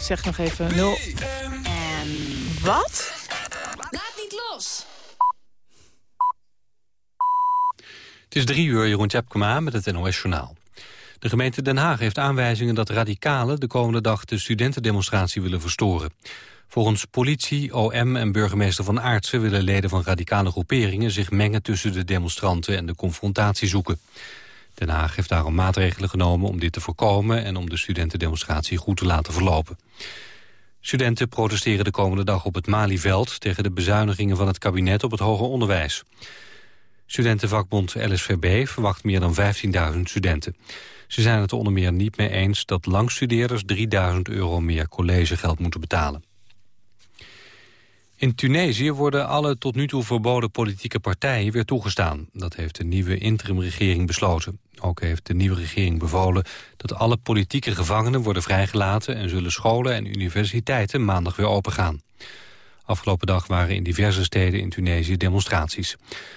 Zeg nog even 0... Wat? Laat niet los! Het is drie uur, Jeroen Tjepkema met het NOS Journaal. De gemeente Den Haag heeft aanwijzingen dat radicalen... de komende dag de studentendemonstratie willen verstoren. Volgens politie, OM en burgemeester Van Aartsen... willen leden van radicale groeperingen zich mengen tussen de demonstranten... en de confrontatie zoeken. Den Haag heeft daarom maatregelen genomen om dit te voorkomen... en om de studentendemonstratie goed te laten verlopen. Studenten protesteren de komende dag op het Malieveld... tegen de bezuinigingen van het kabinet op het hoger onderwijs. Studentenvakbond LSVB verwacht meer dan 15.000 studenten. Ze zijn het onder meer niet mee eens dat langstudeerders 3000 euro meer collegegeld moeten betalen. In Tunesië worden alle tot nu toe verboden politieke partijen weer toegestaan. Dat heeft de nieuwe interimregering besloten. Ook heeft de nieuwe regering bevolen dat alle politieke gevangenen worden vrijgelaten... en zullen scholen en universiteiten maandag weer opengaan. Afgelopen dag waren in diverse steden in Tunesië demonstraties.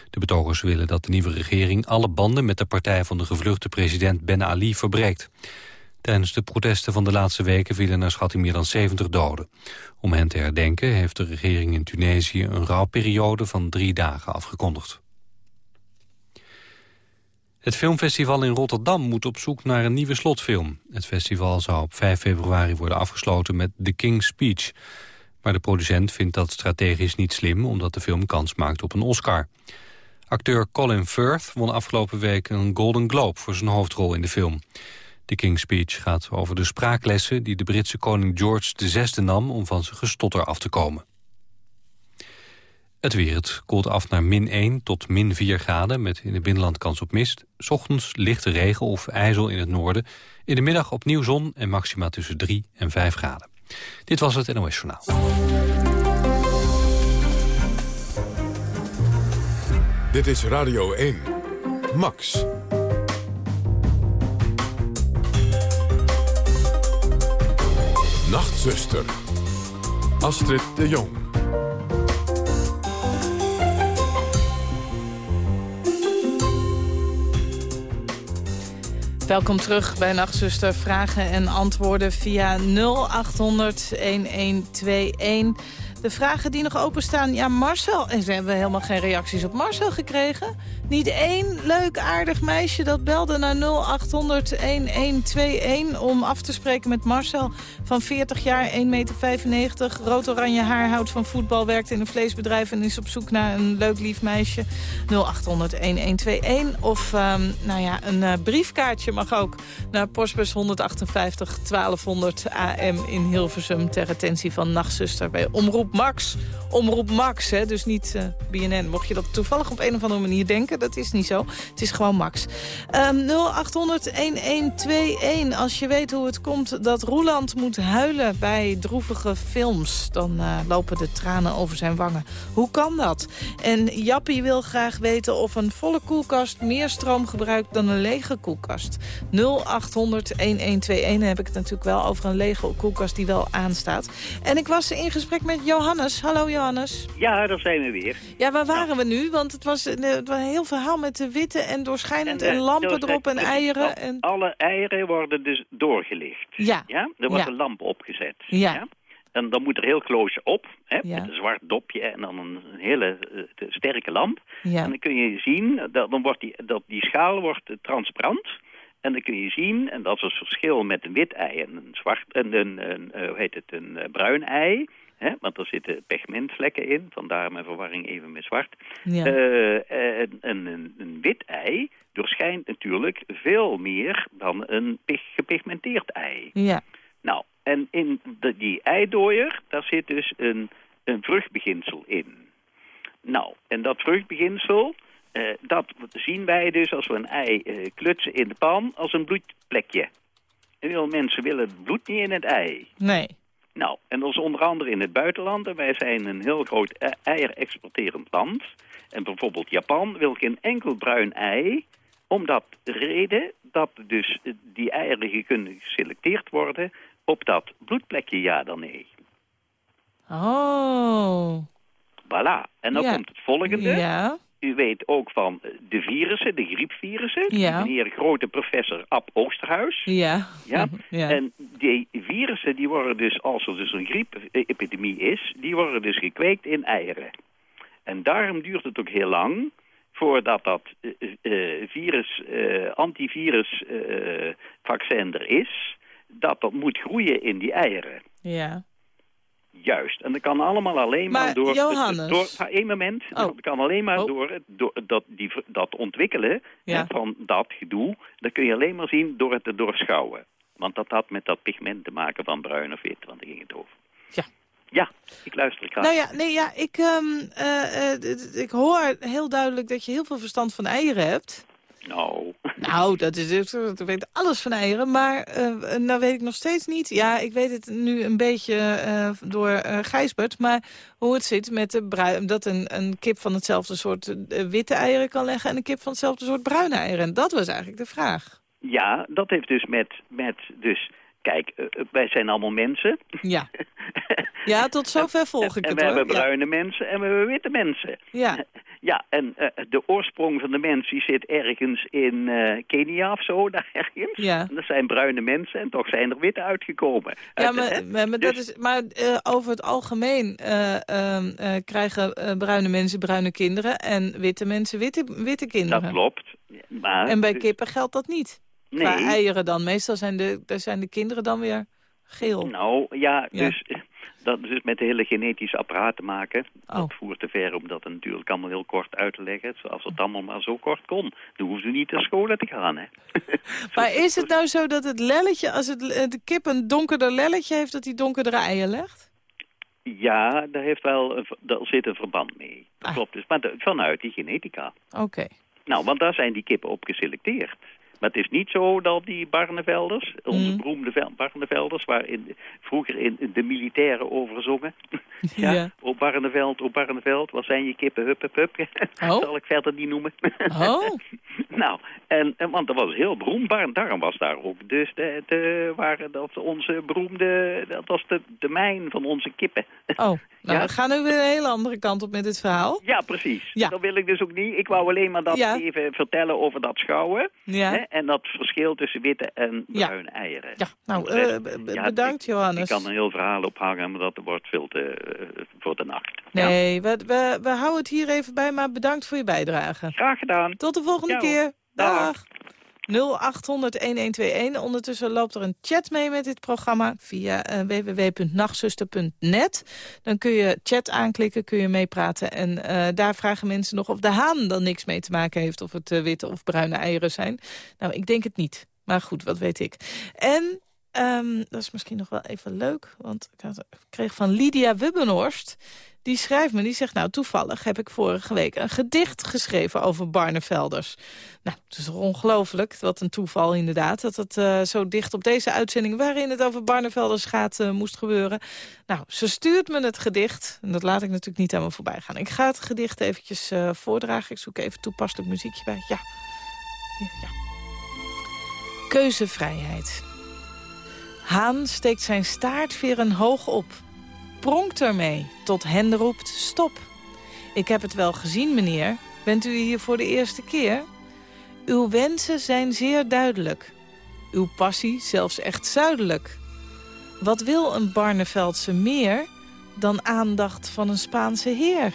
De betogers willen dat de nieuwe regering alle banden met de partij van de gevluchte president Ben Ali verbreekt. Tijdens de protesten van de laatste weken vielen naar schatting meer dan 70 doden. Om hen te herdenken heeft de regering in Tunesië een rouwperiode van drie dagen afgekondigd. Het filmfestival in Rotterdam moet op zoek naar een nieuwe slotfilm. Het festival zou op 5 februari worden afgesloten met The King's Speech. Maar de producent vindt dat strategisch niet slim... omdat de film kans maakt op een Oscar. Acteur Colin Firth won afgelopen week een Golden Globe... voor zijn hoofdrol in de film. De King's Speech gaat over de spraaklessen... die de Britse koning George VI nam om van zijn gestotter af te komen. Het weer. Het koelt af naar min 1 tot min 4 graden... met in het binnenland kans op mist. Ochtends lichte regen of ijzel in het noorden. In de middag opnieuw zon en maxima tussen 3 en 5 graden. Dit was het NOS Journaal. Dit is Radio 1. Max. Nachtzuster. Astrid de Jong. Welkom terug bij Nachtzuster. Vragen en antwoorden via 0800 1121. De vragen die nog openstaan, ja Marcel... en ze hebben helemaal geen reacties op Marcel gekregen. Niet één leuk aardig meisje dat belde naar 0800-1121... om af te spreken met Marcel van 40 jaar, 1,95 meter... rood-oranje haar, houdt van voetbal, werkt in een vleesbedrijf... en is op zoek naar een leuk lief meisje. 0800-1121 of um, nou ja, een uh, briefkaartje mag ook... naar postbus 158 1200 AM in Hilversum... ter attentie van Nachtzuster bij Omroep Max. Omroep Max, hè, dus niet uh, BNN. Mocht je dat toevallig op een of andere manier denken... dat is niet zo. Het is gewoon Max. Um, 0800-1121. Als je weet hoe het komt dat Roeland moet huilen bij droevige films... dan uh, lopen de tranen over zijn wangen. Hoe kan dat? En Jappie wil graag weten of een volle koelkast... meer stroom gebruikt dan een lege koelkast. 0800-1121 heb ik het natuurlijk wel over een lege koelkast die wel aanstaat. En ik was in gesprek met Johannes. Hallo Johannes. Ja, daar zijn we weer. Ja, waar waren we nu? Want het was, het was een heel verhaal met de witte en doorschijnend en, eh, lampen door- erop en dus eieren. En... Alle eieren worden dus doorgelicht. Ja. Ja? Er wordt Ja. een lamp opgezet. Ja. En dan moet er heel close op, hè, Ja. met een zwart dopje en dan een, hele eh, te- sterke lamp. Ja. En dan kun je zien, dat, dan wordt die, dat die schaal wordt eh, transparant. En dan kun je zien, en dat is het verschil met een wit ei en een, zwart, en een, een, hoe heet het, een bruin ei... Hè, want er zitten pigmentvlekken in, vandaar mijn verwarring even met zwart. Ja. Eh, en, en een, een wit ei doorschijnt natuurlijk veel meer dan een pig- gepigmenteerd ei. ja. Nou, en in de, die eidooier, daar zit dus een, een vruchtbeginsel in. Nou, en dat vruchtbeginsel, eh, dat zien wij dus als we een ei eh, klutsen in de pan als een bloedplekje. En veel mensen willen het bloed niet in het ei. Nee. Nou, en dat is onder andere in het buitenland. En wij zijn een heel groot e- eier-exporterend land. En bijvoorbeeld Japan wil geen enkel bruin ei... om dat reden dat dus eh, die eieren kunnen geselecteerd worden... op dat bloedplekje ja dan nee. Oh. Voilà. En dan Ja. komt het volgende. Ja. U weet ook van de virussen, de griepvirussen. Ja. Meneer grote professor Ab Oosterhuis. Ja. Ja, ja. en die virussen die worden dus, als er dus een griepepidemie is, die worden dus gekweekt in eieren. En daarom duurt het ook heel lang voordat dat eh, virus, eh, antivirus eh, vaccin er is, dat dat moet groeien in die eieren. ja. Juist. En dat kan allemaal alleen maar, Maar, door... Johannes- Door, één moment. Oh. Dat kan alleen maar Oh. door, dat, die, dat ontwikkelen Ja. hè, van dat gedoe. Dat kun je alleen maar zien door het te doorschouwen. Want dat had met dat pigment te maken van bruin of wit, want daar ging het over. Ja. Ja, ik luister graag. Nou ja, nee, ja ik, ehm, eh, eh, ik hoor heel duidelijk dat je heel veel verstand van eieren hebt. Nou, Nou, dat is ik weet alles van eieren, maar eh nou weet ik nog steeds niet. Ja, ik weet het nu een beetje eh, door eh Gijsbert, maar hoe het zit met de bruin, dat een, een kip van hetzelfde soort witte eieren kan leggen en een kip van hetzelfde soort bruine eieren. En dat was eigenlijk de vraag. ja, dat heeft dus met... met dus, kijk, eh, eh, wij zijn allemaal mensen. Ja, ja tot zover volg ik en het we hoor. hebben Ja. bruine mensen en we hebben witte mensen. Ja, Ja, en eh, de oorsprong van de mens die zit ergens in Kenia of zo, daar ergens. Ja. En dat zijn bruine mensen en toch zijn er witte uitgekomen. Ja, maar, maar, maar dat Dus- is, maar over het algemeen eh, ehm, eh, krijgen bruine mensen bruine kinderen... en witte mensen witte, witte kinderen. Dat klopt. Maar, En bij dus- kippen geldt dat niet. Nee. Qua eieren dan. Meestal zijn de, daar zijn de kinderen dan weer geel. Nou, ja, Ja. dus dat is dus met de hele genetische apparaat te maken. Oh. Dat voert te ver om dat natuurlijk allemaal heel kort uit te leggen. Zoals het allemaal maar zo kort kon. Dan hoefde niet naar school te gaan, hè. Maar is het nou zo dat het lelletje, als het, de kip een donkerder lelletje heeft... dat hij donkerdere eieren legt? Ja, daar, heeft wel een, daar zit een verband mee. Dat Ah. klopt dus. Maar vanuit die genetica. Oké. Nou, want daar zijn die kippen op geselecteerd. Maar het is niet zo dat die Barnevelders, onze Mm. beroemde vel- Barnevelders, waar in, vroeger in de militairen over zongen. ja, Ja. op Barneveld, op Barneveld, wat zijn je kippen, hup, hup, hup. Oh. Zal ik verder niet noemen. Oh, nou, en, en, want dat was heel beroemd. Bar- Daarom was daar ook dus de, de, waren dat onze beroemde, dat was de, de mijn van onze kippen. oh. Nou, Ja? we gaan nu weer een hele andere kant op met dit verhaal. Ja, precies. Ja. Dat wil ik dus ook niet. Ik wou alleen maar dat Ja. even vertellen over dat schouwen. Ja. Hè? En dat verschil tussen witte en Ja. bruine eieren. Ja, nou, eh, ja, bedankt ik, Johannes. Ik kan een heel verhaal ophangen, maar dat wordt veel te eh, voor de nacht. Ja. Nee, we, we, we houden het hier even bij, maar bedankt voor je bijdrage. Graag gedaan. Tot de volgende Ja, keer. Dag. Dag. 0800-1121. Ondertussen loopt er een chat mee met dit programma via eh, www.nachtzuster.net. Dan kun je chat aanklikken, kun je meepraten. En eh, daar vragen mensen nog of de haan dan niks mee te maken heeft... of het eh, witte of bruine eieren zijn. Nou, ik denk het niet. Maar goed, wat weet ik. En ehm, dat is misschien nog wel even leuk... want ik, had, ik kreeg van Lydia Wubbenhorst... Die schrijft me, die zegt, nou toevallig heb ik vorige week een gedicht geschreven over Barnevelders. Nou, het is ongelooflijk, wat een toeval inderdaad, dat het eh, zo dicht op deze uitzending waarin het over Barnevelders gaat eh, moest gebeuren. Nou, ze stuurt me het gedicht en dat laat ik natuurlijk niet aan me voorbij gaan. Ik ga het gedicht eventjes eh, voordragen, ik zoek even toepasselijk muziekje bij. Ja. Ja. Keuzevrijheid. Haan steekt zijn staartveren hoog op pronkt ermee tot hen roept stop. Ik heb het wel gezien, meneer. Bent u hier voor de eerste keer? Uw wensen zijn zeer duidelijk. Uw passie zelfs echt zuidelijk. Wat wil een Barneveldse meer dan aandacht van een Spaanse heer?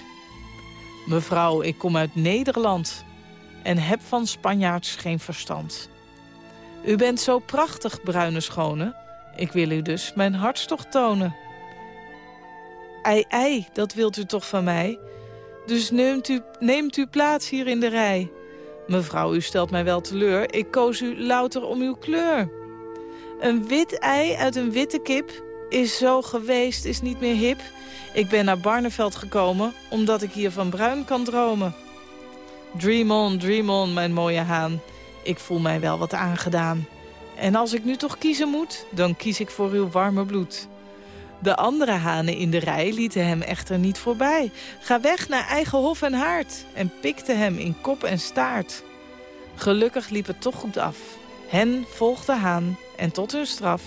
Mevrouw, ik kom uit Nederland en heb van Spanjaards geen verstand. U bent zo prachtig, bruine schone. Ik wil u dus mijn hartstocht tonen. Ei, ei, dat wilt u toch van mij? Dus neemt u, neemt u plaats hier in de rij. Mevrouw, u stelt mij wel teleur. Ik koos u louter om uw kleur. Een wit ei uit een witte kip is zo geweest, is niet meer hip. Ik ben naar Barneveld gekomen, omdat ik hier van bruin kan dromen. Dream on, dream on, mijn mooie haan. Ik voel mij wel wat aangedaan. En als ik nu toch kiezen moet, dan kies ik voor uw warme bloed. De andere hanen in de rij lieten hem echter niet voorbij. Ga weg naar eigen hof en haard en pikte hem in kop en staart. Gelukkig liep het toch goed af. Hen volgde haan en tot hun straf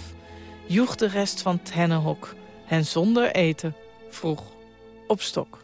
joeg de rest van het hennenhok hen zonder eten vroeg op stok.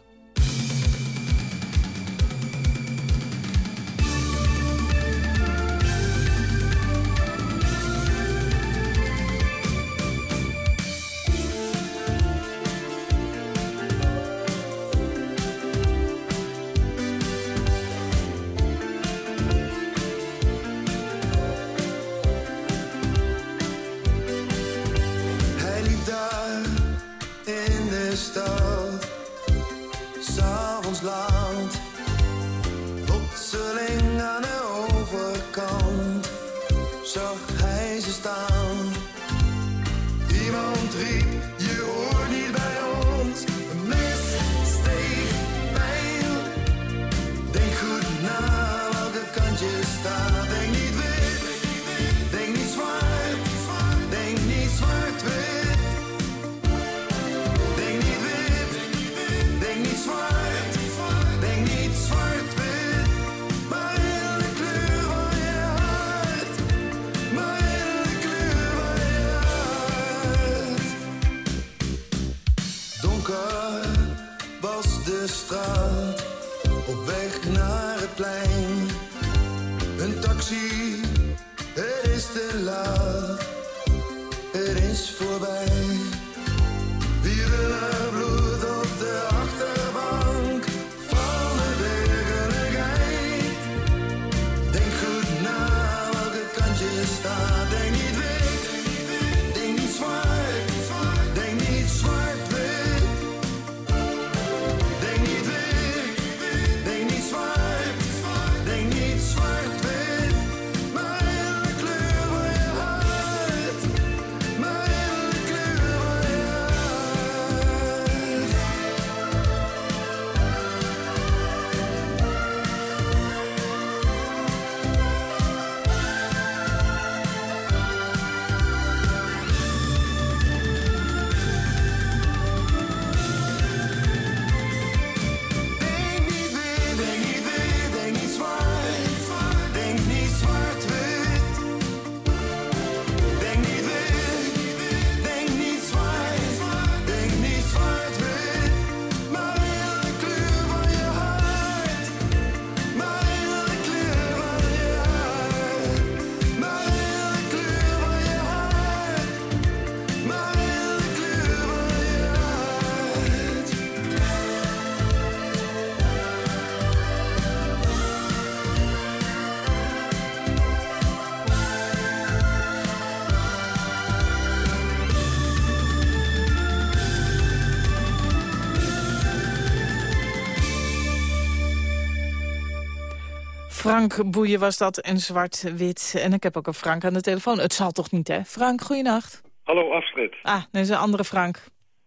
Frank Boeien was dat en zwart-wit. En ik heb ook een Frank aan de telefoon. Het zal toch niet, hè? Frank, goeienacht. Hallo Astrid. Ah, dat is een andere Frank.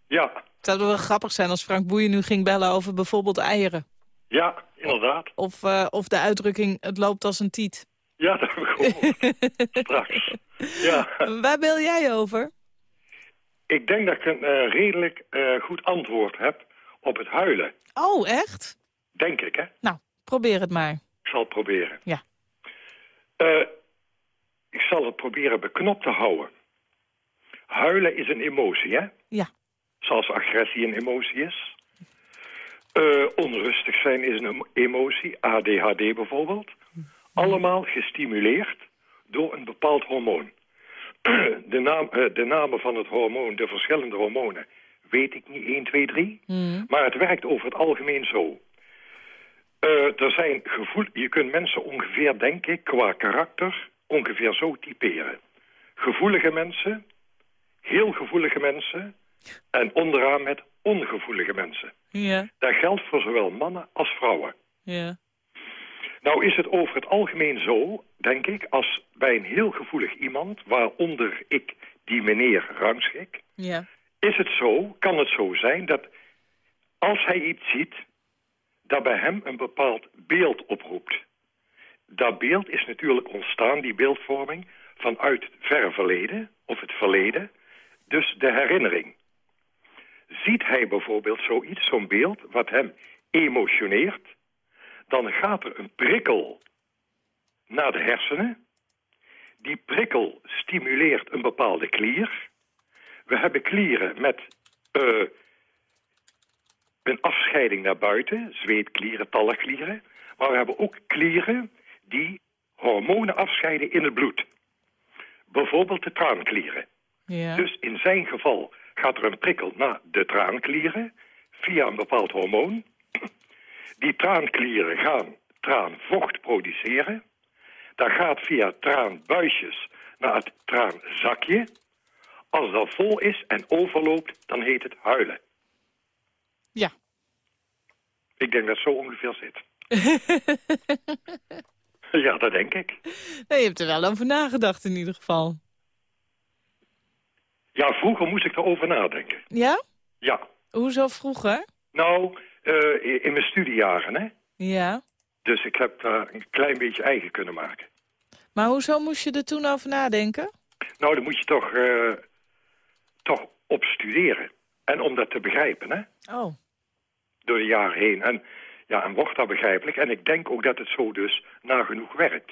Ja, Het zou wel grappig zijn als Frank Boeien nu ging bellen over bijvoorbeeld eieren. ja, inderdaad. Of, eh, of de uitdrukking, het loopt als een tiet. Ja, dat heb ik. Straks. Ja, Waar bel jij over? ik denk dat ik een eh, redelijk eh, goed antwoord heb op het huilen. Oh, echt? Denk ik, hè? Nou, probeer het maar. Ik zal het proberen. Ja. Eh, ik zal het proberen beknopt te houden. Huilen is een emotie, hè? Ja. Zoals agressie een emotie is. Eh, onrustig zijn is een emotie, ADHD bijvoorbeeld. Allemaal gestimuleerd door een bepaald hormoon. De, naam, eh, de namen van het hormoon, de verschillende hormonen, weet ik niet 1, 2, 3. Maar het werkt over het algemeen zo. Eh, er zijn gevoel, je kunt mensen ongeveer, denk ik, qua karakter ongeveer zo typeren. Gevoelige mensen, heel gevoelige mensen en onderaan met ongevoelige mensen. Ja, Dat geldt voor zowel mannen als vrouwen. ja. Nou is het over het algemeen zo, denk ik, als bij een heel gevoelig iemand, waaronder ik die meneer rangschik, Ja, is het zo, kan het zo zijn dat als hij iets ziet, dat bij hem een bepaald beeld oproept. Dat beeld is natuurlijk ontstaan, die beeldvorming, vanuit het verre verleden, of het verleden, dus de herinnering. Ziet hij bijvoorbeeld zoiets, zo'n beeld, wat hem emotioneert, dan gaat er een prikkel naar de hersenen. Die prikkel stimuleert een bepaalde klier. We hebben klieren met eh, een afscheiding naar buiten, zweetklieren, talgklieren. Maar we hebben ook klieren die hormonen afscheiden in het bloed. Bijvoorbeeld de traanklieren. ja. Dus in zijn geval gaat er een prikkel naar de traanklieren via een bepaald hormoon. Die traanklieren gaan traanvocht produceren. Dat gaat via traanbuisjes naar het traanzakje. Als dat vol is en overloopt, dan heet het huilen. Ja. Ik denk dat het zo ongeveer zit. ja, dat denk ik. Nee, je hebt er wel over nagedacht in ieder geval. Ja, vroeger moest ik erover nadenken. Ja? Ja. Hoezo vroeger? Nou, eh, in mijn studiejaren, hè. Ja. Dus ik heb daar een klein beetje eigen kunnen maken. Maar hoezo moest je er toen over nadenken? Nou, dan moet je toch, eh, toch op studeren. En om dat te begrijpen, hè. Oh. Door de jaren heen. En, ja, en wordt dat begrijpelijk. En ik denk ook dat het zo dus nagenoeg werkt.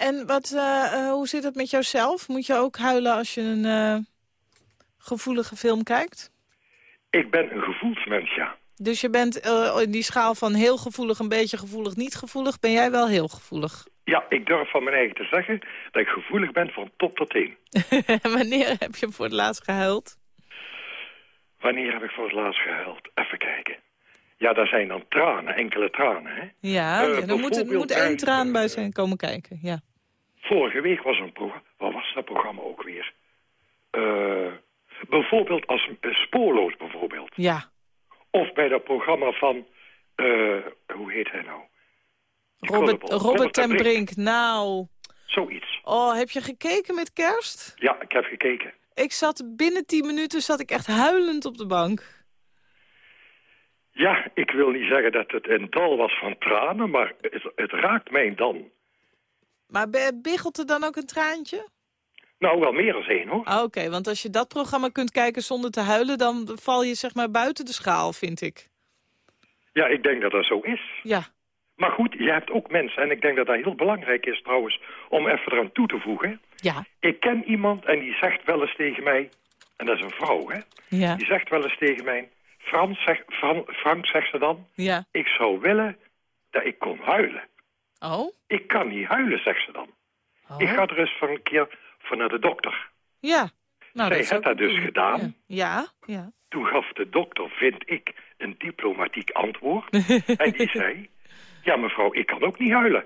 En wat, eh, eh, hoe zit het met jouzelf? Moet je ook huilen als je een eh, gevoelige film kijkt? Ik ben een gevoelsmens, ja. Dus je bent in die schaal van heel gevoelig, een beetje gevoelig, niet gevoelig... ben jij wel heel gevoelig. Ja, ik durf van mijn eigen te zeggen dat ik gevoelig ben van top tot teen. Wanneer heb je voor het laatst gehuild? Wanneer heb ik voor het laatst gehuild? Even kijken. Ja, daar zijn dan tranen, enkele tranen, hè. Ja, Eh, ja, er moet, er één traan bij eh, zijn komen kijken, ja. Vorige week was een programma... Wat was dat programma ook weer? Eh, bijvoorbeeld als uh, Spoorloos bijvoorbeeld. Ja, Of bij dat programma van... eh, hoe heet hij nou? Robert. Robert ten Brink. Brink. Nou, Zoiets. oh, heb je gekeken met kerst? Ja, ik heb gekeken. Ik zat binnen tien minuten zat ik echt huilend op de bank. Ja, ik wil niet zeggen dat het een dal was van tranen, maar het, het raakt mij dan. Maar biggelt er dan ook een traantje? Nou, wel meer dan één, hoor. Ah, Oké, want als je dat programma kunt kijken zonder te huilen... dan val je zeg maar buiten de schaal, vind ik. Ja, ik denk dat dat zo is. Ja, Maar goed, je hebt ook mensen, en ik denk dat dat heel belangrijk is trouwens, om even eraan toe te voegen. ja, Ik ken iemand en die zegt wel eens tegen mij, en dat is een vrouw, hè. ja, Die zegt wel eens tegen mij, Frans zegt, Fran, Frank zegt ze dan, ja. ik zou willen dat ik kon huilen. Oh? Ik kan niet huilen, zegt ze dan. oh. Ik ga er eens van een keer voor naar de dokter. Ja. Nou, Zij heeft dat dus gedaan. Ja, ja. ja. Toen gaf de dokter, vind ik, een diplomatiek antwoord. en die zei, ja mevrouw, ik kan ook niet huilen.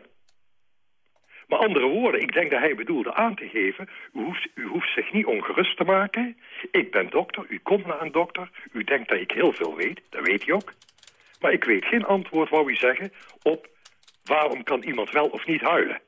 Maar andere woorden, ik denk dat hij bedoelde aan te geven... U hoeft, u hoeft zich niet ongerust te maken. Ik ben dokter, u komt naar een dokter. U denkt dat ik heel veel weet, dat weet hij ook. Maar ik weet geen antwoord, wou u zeggen, op... waarom kan iemand wel of niet huilen.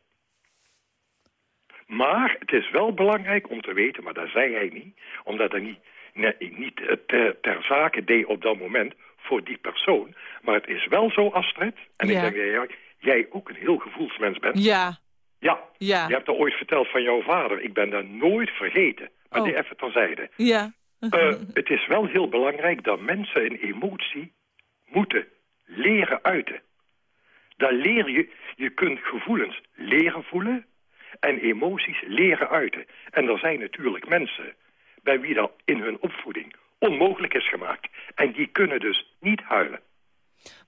Maar het is wel belangrijk om te weten, maar dat zei hij niet... omdat hij niet, nee, niet eh, ter, ter zake deed op dat moment voor die persoon. Maar het is wel zo, Astrid, en Ja. ik denk dat jij, jij ook een heel gevoelsmens bent... Ja, Ja, ja, je hebt er ooit verteld van jouw vader. Ik ben dat nooit vergeten. Maar Oh. die even terzijde. ja. Eh, het is wel heel belangrijk dat mensen een emotie moeten leren uiten. Dan leer je, je kunt gevoelens leren voelen en emoties leren uiten. En er zijn natuurlijk mensen bij wie dat in hun opvoeding onmogelijk is gemaakt. En die kunnen dus niet huilen.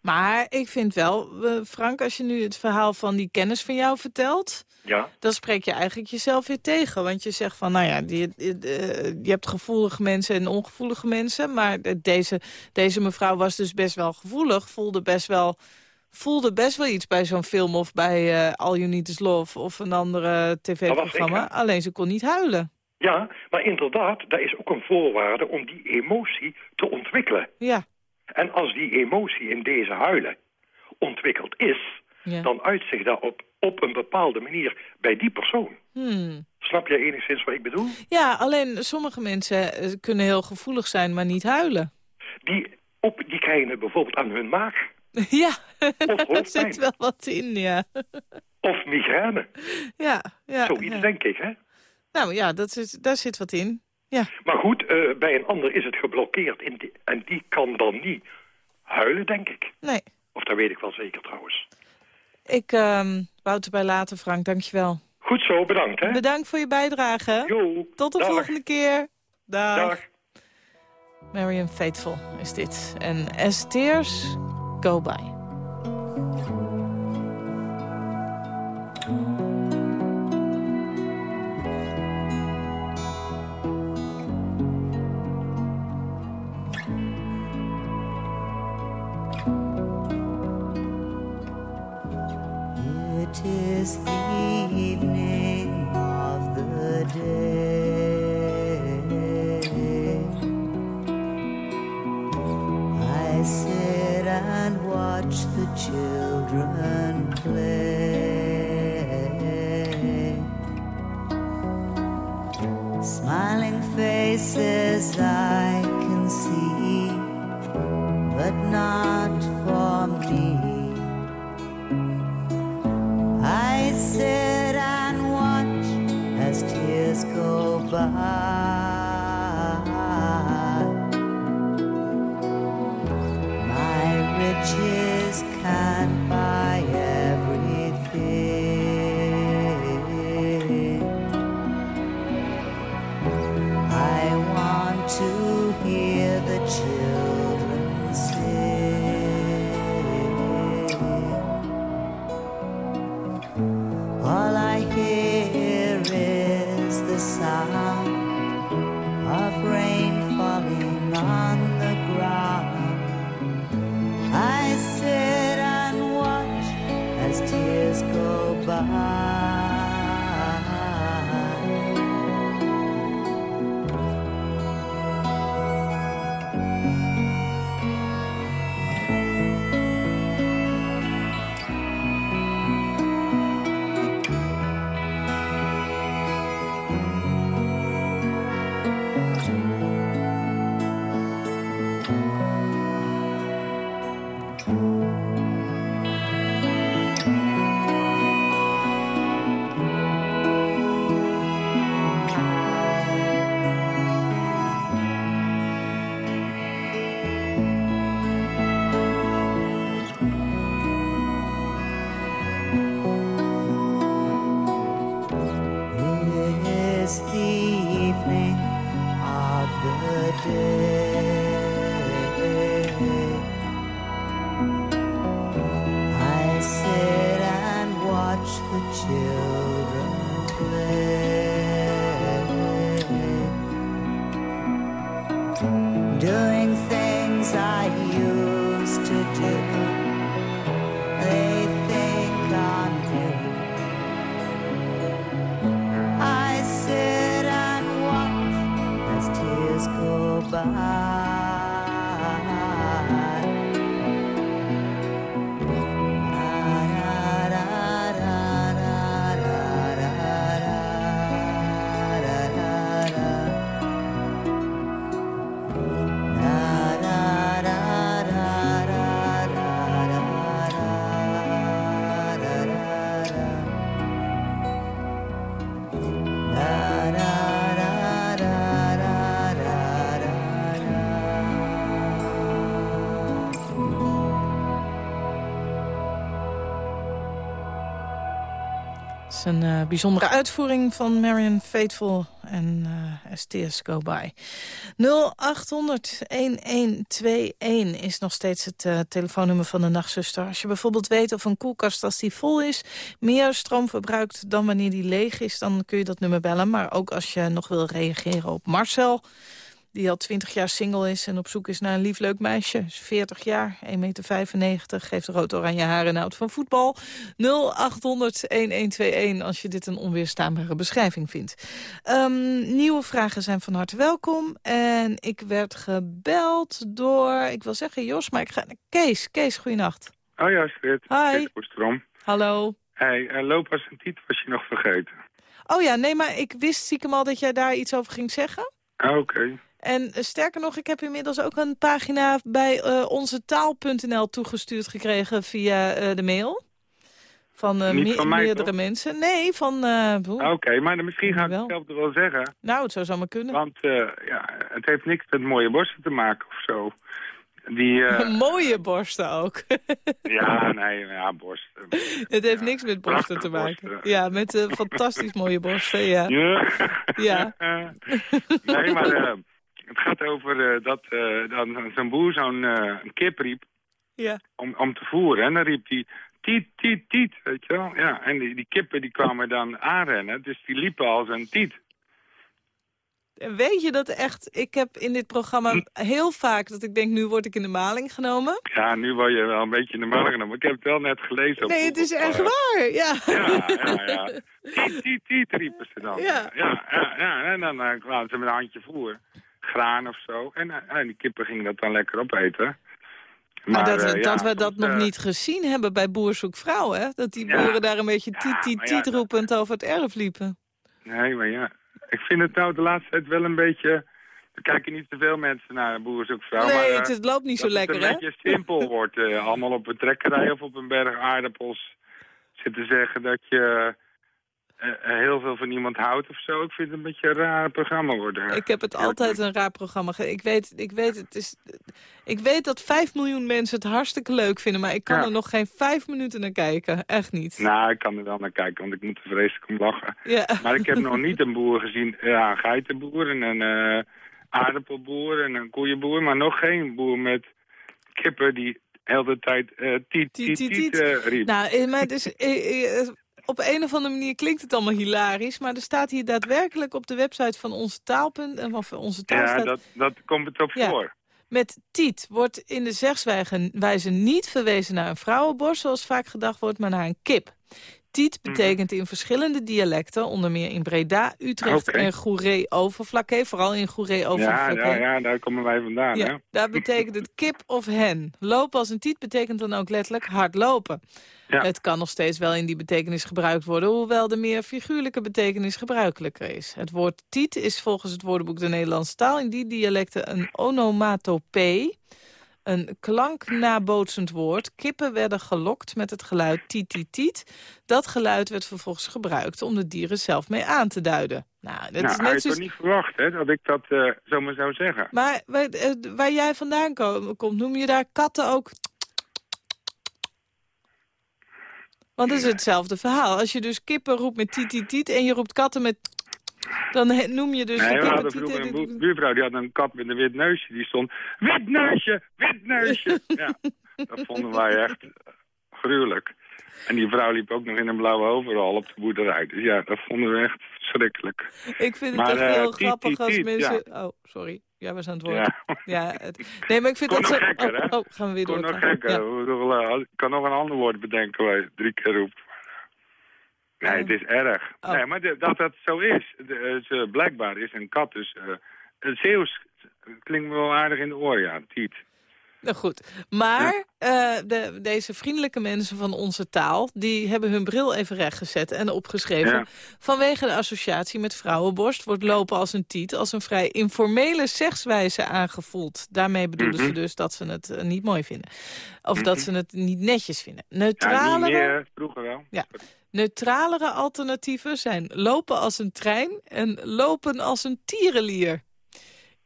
Maar ik vind wel, eh, Frank, als je nu het verhaal van die kennis van jou vertelt... Ja, dan spreek je eigenlijk jezelf weer tegen. Want je zegt van, nou ja, die, die- eh, je hebt gevoelige mensen en ongevoelige mensen. Maar de- deze, deze mevrouw was dus best wel gevoelig. Voelde best wel, voelde best wel iets bij zo'n film of bij eh, All You Need Is Love... of een andere tv-programma. Alleen ze kon niet huilen. Ja, maar inderdaad, dat is ook een voorwaarde om die emotie te ontwikkelen. Ja, En als die emotie in deze huilen ontwikkeld is... ja. dan uit zich dat op, op een bepaalde manier bij die persoon. Hmm. Snap jij enigszins wat ik bedoel? ja, alleen sommige mensen eh, kunnen heel gevoelig zijn, maar niet huilen. Die, op, die krijgen het bijvoorbeeld aan hun maag. ja, daar zit wel wat in, ja. Of migraine. ja, ja Zoiets ja. denk ik, hè? Nou ja, dat is, daar zit wat in. Ja. Maar goed, eh, bij een ander is het geblokkeerd. In die, en die kan dan niet huilen, denk ik. Nee. Of dat weet ik wel zeker trouwens. Ik ehm wou het erbij laten, Frank. Dankjewel. Goed zo, bedankt, hè? Bedankt voor je bijdrage. Jo, Tot de dag. volgende keer. Dag. Dag. Marion Faithful is dit. En As Tears Go By. 'tis the evening of the day. I sit and watch the chill. fly. Doing een eh, bijzondere uitvoering van Marion Faithful en eh As Tears Go By. 0800-1121 is nog steeds het eh, telefoonnummer van de nachtzuster. Als je bijvoorbeeld weet of een koelkast als die vol is... meer stroom verbruikt dan wanneer die leeg is... dan kun je dat nummer bellen. Maar ook als je nog wil reageren op Marcel die al 20 jaar single is en op zoek is naar een lief leuk meisje. Is 40 jaar, 1,95 meter, geeft rood-oranje haar en houdt van voetbal. 0800-1121 als je dit een onweerstaanbare beschrijving vindt. Ehm, nieuwe vragen zijn van harte welkom. En ik werd gebeld door, ik wil zeggen Jos, maar ik ga... Kees, Kees, goeienacht. Oh ja, Astrid. Hi. Kees. Hallo. Hey, uh, Lopas en Tiet was je nog vergeten. Oh ja, nee, maar ik wist stiekem al dat jij daar iets over ging zeggen. Ah, Oké. En eh, sterker nog, ik heb inmiddels ook een pagina bij uh, onzetaal.nl toegestuurd gekregen via uh, de mail. Van, uh, Niet me van mij, meerdere toch? mensen. Nee, van... Uh, Oké, okay, maar dan misschien ga ik wel. zelf wel zeggen. Nou, het zou zomaar kunnen. Want ja, het heeft niks met mooie borsten te maken of zo. Die, mooie borsten ook. ja, nee, ja, borsten. Het heeft ja, niks met borsten te maken. Borsten. Ja, met fantastisch mooie borsten, ja. Ja. ja. nee, maar het gaat over uh, dat dan zo'n boer zo'n kip riep ja. om, om te voeren. En dan riep hij tiet, tiet, tiet, weet je wel. Ja, en die, die kippen die kwamen dan aanrennen, dus die liepen als een tiet. Weet je dat echt, ik heb in dit programma heel vaak dat ik denk, nu word ik in de maling genomen. Ja, nu word je wel een beetje in de maling genomen. Ik heb het wel net gelezen. Nee, het is echt waar, ja. Ja, ja, ja. Tiet, tiet, tiet riepen ze dan. Ja. Ja, ja, ja. en dan uh, kwamen ze met een handje voer. Graan of zo. En, uh, en die kippen gingen dat dan lekker opeten. Maar, maar dat, uh, dat ja, we dat nog niet gezien hebben bij Boer Zoek Vrouw, hè? Dat die boeren ja, daar een beetje tiet, tiet, tiet roepend over het erf liepen. Nee, maar ja, ik vind het nou de laatste tijd wel een beetje... Er kijken niet te veel mensen naar Boer Zoek Vrouw. Nee, maar, het, het, loopt niet zo lekker, hè? Dat het een beetje simpel wordt. Allemaal op een trekkerij of op een berg aardappels zitten zeggen dat je... Uh, heel veel van iemand houdt of zo. Ik vind het een beetje een raar programma worden. Ik heb het altijd een raar programma. Ik weet, ik weet, het is, ik weet dat 5 miljoen mensen het hartstikke leuk vinden... maar ik kan Ja. er nog geen vijf minuten naar kijken. Echt niet. Nou, ik kan er wel naar kijken, want ik moet er vreselijk om lachen. Ja. Maar ik heb nog niet een boer gezien, ja, een geitenboer en een, eh, aardappelboer en een koeienboer, maar nog geen boer met kippen die de hele tijd eh tiet, tiet, Tiet, tiet, tiet, tiet. eh, riep. Nou, eh, maar dus, eh, eh, op een of andere manier klinkt het allemaal hilarisch... maar er staat hier daadwerkelijk op de website van onze taalpunt... en of onze taal ja, dat, dat komt het op Ja. voor. Met tiet wordt in de zegswijze niet verwezen naar een vrouwenborst... zoals vaak gedacht wordt, maar naar een kip. Tiet Mhm. betekent in verschillende dialecten, onder meer in Breda, Utrecht en Goeree-Overflakkee. Vooral in Ja, Goeree-Overflakkee. ja, ja, daar komen wij vandaan, hè? Ja, daar betekent het kip of hen. Lopen als een tiet betekent dan ook letterlijk hard lopen. Ja. Het kan nog steeds wel in die betekenis gebruikt worden... hoewel de meer figuurlijke betekenis gebruikelijker is. Het woord tiet is volgens het woordenboek de Nederlandse taal... in die dialecten een onomatopee, een klanknabootsend woord. Kippen werden gelokt met het geluid tiet, tiet, tiet. Dat geluid werd vervolgens gebruikt om de dieren zelf mee aan te duiden. Nou, dat nou, is had net je zoals... toch niet verwacht, hè, dat ik dat eh, zomaar zou zeggen. Maar waar, eh, waar jij vandaan ko- komt, noem je daar katten ook... Want het is hetzelfde verhaal. Als je dus kippen roept met tiet, tiet, tiet en je roept katten met... Dan noem je dus nee, we hadden vroeger en een bu- buurvrouw, die had een kat met een wit neusje. Die stond, wit neusje, wit neusje. ja, dat vonden wij echt eh, gruwelijk. En die vrouw liep ook nog in een blauwe overal op de boerderij. Dus ja, dat vonden we echt verschrikkelijk. Ik vind het Maar, echt eh, heel tiet, grappig tiet, als mensen... Oh, sorry. Jij was aan het woord. Ja. Ja. het... Nee, maar ik vind Kon dat nog zo... gekker, oh, oh, gaan we weer door. nog gekker. Ja. Eh, Ik kan nog een ander woord bedenken waar je drie keer roept. Nee, het is erg. Oh. Nee, maar de- dat dat zo is. De, eh, ze, blijkbaar is een kat dus... eh het Zeeuws klinkt me wel aardig in de oren, ja. Tiet. Nou goed, maar eh, de, deze vriendelijke mensen van onze taal... die hebben hun bril even rechtgezet en opgeschreven... Ja. vanwege de associatie met vrouwenborst... wordt lopen als een tiet als een vrij informele sekswijze aangevoeld. Daarmee bedoelen ze Mhm. dus dat ze het niet mooi vinden. Of dat ze het niet netjes vinden. Ja, niet Neutralere, meer, vroeger wel. Ja. Neutralere alternatieven zijn lopen als een trein... en lopen als een tierenlier.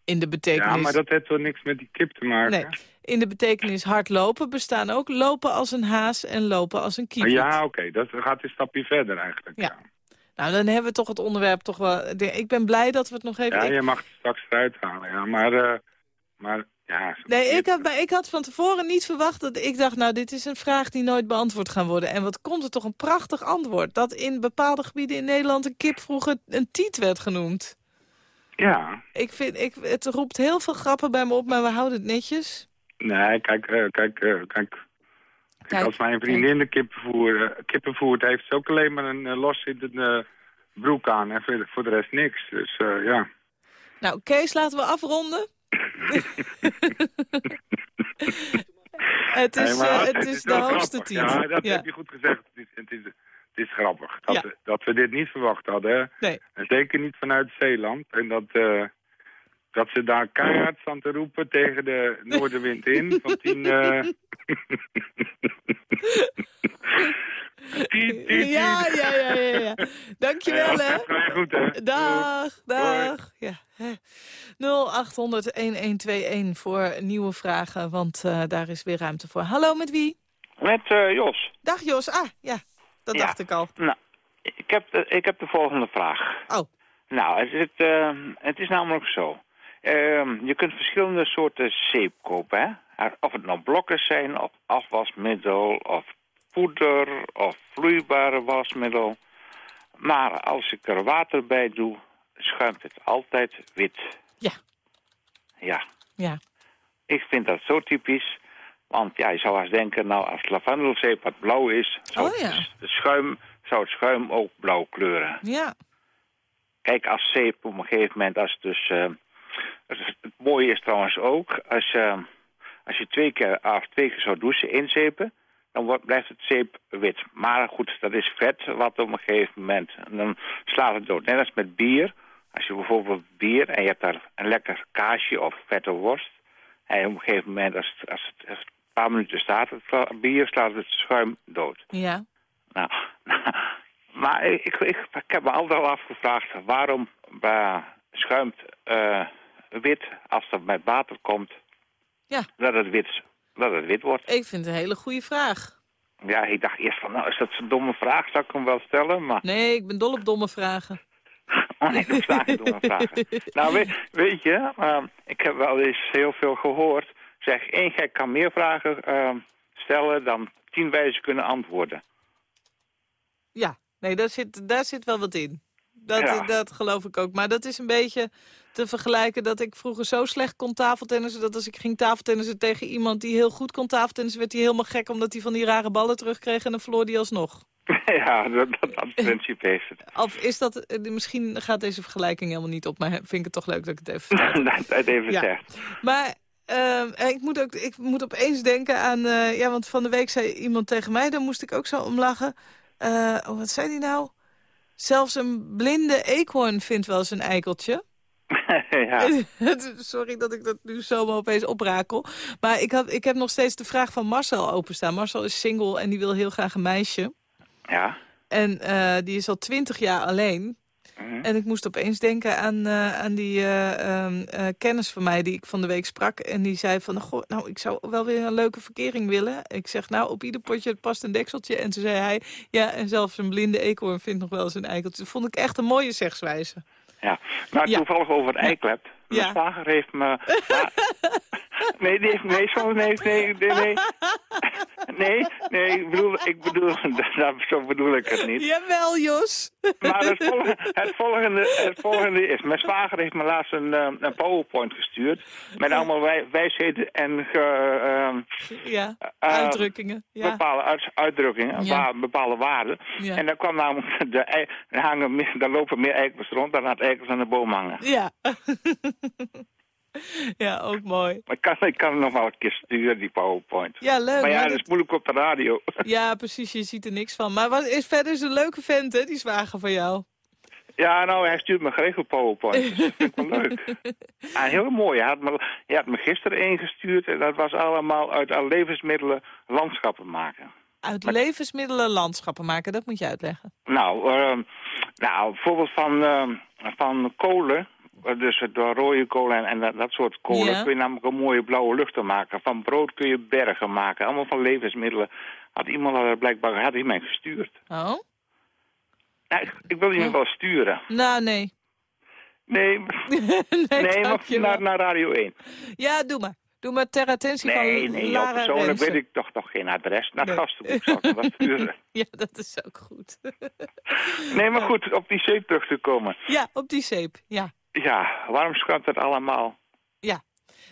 In de betekenis... Ja, maar dat heeft toch niks met die kip te maken? Nee, in de betekenis hard lopen bestaan ook lopen als een haas en lopen als een kievit. Ja, oké. Dat gaat een stapje verder eigenlijk. Ja. Nou, dan hebben we toch het onderwerp toch wel... Ik ben blij dat we het nog even... Ja, je mag het straks eruit halen, ja. Maar, eh, maar ja... Nee, ik had, ik had van tevoren niet verwacht dat ik dacht... nou, dit is een vraag die nooit beantwoord gaan worden. En wat komt er toch een prachtig antwoord. Dat in bepaalde gebieden in Nederland een kip vroeger een tiet werd genoemd. Ja. Ik vind, ik, het roept heel veel grappen bij me op, maar we houden het netjes. Nee, kijk, eh, kijk, eh, kijk. Kijk, Kijk, als mijn vriendin de kippen, voer, eh, kippen voert, heeft ze ook alleen maar een loszittende broek aan. En voor, voor de rest niks. Dus ja. Nou, Kees, laten we afronden. het is, eh, het is de wel hoogste titel. Ja, dat Ja. heb je goed gezegd. Het is, het is, het is grappig. Dat, Ja. we, dat we dit niet verwacht hadden. Nee. En zeker niet vanuit Zeeland. En dat, eh, dat ze daar keihard staan te roepen tegen de noordenwind in. Van tien... eh, Tiet, tiet, tiet. Ja, ja, ja, ja, ja. Dankjewel, hè. Ga je goed, hè? Dag, dag. Ja, hè. 0800-1121 voor nieuwe vragen, want eh, daar is weer ruimte voor. Hallo, met wie? Met eh, Jos. Dag Jos. Ah, ja, dat Ja. dacht ik al. Nou, ik heb, de, ik heb de volgende vraag. Oh. Nou, het, het, het is namelijk zo. Ehm, je kunt verschillende soorten zeep kopen, hè? Of het nou blokken zijn, of afwasmiddel, of poeder, of vloeibare wasmiddel. Maar als ik er water bij doe, schuimt het altijd wit. Ja. Ja. Ja. Ik vind dat zo typisch. Want ja, je zou eens denken, nou, als lavendelzeep wat blauw is... zou Oh, ja. het, schuim, zou het schuim ook blauw kleuren. Ja. Kijk, als zeep op een gegeven moment, als het dus... eh, het, mooie is trouwens ook, als, eh, als je twee keer, af twee keer zou douchen, inzeepen... dan wordt, blijft het zeep wit. Maar goed, dat is vet wat op een gegeven moment... En dan slaat het dood. Net als met bier. Als je bijvoorbeeld bier en je hebt daar een lekker kaasje of vette worst... en op een gegeven moment, als het, als het, als het een paar minuten staat, het bier, slaat het schuim dood. Ja. Nou, maar ik, ik, ik, ik heb me altijd al afgevraagd waarom eh, schuimt eh, wit als het met water komt, Ja. dat het wit, dat het wit wordt. Ik vind het een hele goede vraag. Ja, ik dacht eerst van, nou is dat zo'n domme vraag, zou ik hem wel stellen, maar Nee, ik ben dol op domme vragen. Oh nee, dat domme vragen. Nou, weet, weet je, ehm, ik heb wel eens heel veel gehoord. Zeg, één gek kan meer vragen ehm, stellen dan tien wijzen kunnen antwoorden. Ja, nee, daar zit, daar zit wel wat in. Dat, Ja. dat geloof ik ook. Maar dat is een beetje te vergelijken dat ik vroeger zo slecht kon tafeltennissen... dat als ik ging tafeltennissen tegen iemand die heel goed kon tafeltennissen... werd hij helemaal gek omdat hij van die rare ballen terugkreeg... en dan verloor hij alsnog. ja, dat, dat, dat principe heeft het. Of is dat... eh, Misschien gaat deze vergelijking helemaal niet op... maar vind ik het toch leuk dat ik het even vertel. dat het even Ja. zegt. Maar ehm, ik, moet ook, ik moet opeens denken aan... eh, ja, want van de week zei iemand tegen mij... daar moest ik ook zo om lachen. Eh, oh, wat zei die nou? Zelfs een blinde eekhoorn vindt wel eens een eikeltje. ja. Sorry dat ik dat nu zomaar opeens oprakel. Maar ik, had, ik heb nog steeds de vraag van Marcel openstaan. Marcel is single en die wil heel graag een meisje. ja. En eh, die is al twintig jaar alleen. Mhm. En ik moest opeens denken aan, eh, aan die eh, ehm, eh, kennis van mij die ik van de week sprak. En die zei van, goh, nou, ik zou wel weer een leuke verkering willen. Ik zeg, nou, op ieder potje past een dekseltje. En toen zei hij, ja, en zelfs een blinde eekhoorn vindt nog wel eens een eikeltje. Dat vond ik echt een mooie zegswijze. Ja, nou Ja. toevallig over het eiklep. Mijn Ja. zwager heeft me... Nee, heeft, nee, sorry, nee, nee, nee, nee. Nee, nee, ik bedoel, ik bedoel, dat, zo bedoel ik het niet. Jawel, Jos. Maar het volgende, het, volgende, het volgende is, mijn zwager heeft me laatst een, eh, een powerpoint gestuurd. Met allemaal wij, wijsheden en ge, ehm, Ja, eh, uitdrukkingen. Ja. bepaalde uit- uitdrukkingen, Ja. bepaalde waarden. Ja. En dan kwam namelijk, de, hangen daar lopen meer eikels rond dan dat eikels aan de boom hangen. Ja. ja, ook mooi. Maar ik kan, ik kan het nog wel een keer sturen, die PowerPoint. Ja, leuk. maar ja, maar dat is moeilijk op de radio. Ja, precies, je ziet er niks van. Maar wat is verder is een leuke vent, hè, die zwager van jou. ja, nou, hij stuurt me geregeld PowerPoint. Dus dat vind ik wel leuk. En heel mooi. Hij had, me, hij had me gisteren ingestuurd en dat was allemaal uit levensmiddelen landschappen maken. Uit levensmiddelen landschappen maken, dat moet je uitleggen. Nou, ehm, nou bijvoorbeeld van, ehm, van kolen, dus door rode kolen en, en dat, dat soort kolen, Ja. kun je namelijk een mooie blauwe luchten maken. Van brood kun je bergen maken, allemaal van levensmiddelen. Had iemand dat blijkbaar, had hij mij gestuurd. Oh? Nou, ik, ik wil je wel sturen. Nou, nee. Nee, nee, nee maar naar, naar Radio 1. Ja, doe maar. Doe maar ter attentie Nee, van nee, Lara persoonlijk Rensen. weet ik toch toch geen adres. Naar het Nee. gastenboek zal ik wel sturen. Ja, dat is ook goed. Nee, maar goed, op die zeep terug te komen. ja, op die zeep, ja. Ja, waarom schat het allemaal? Ja.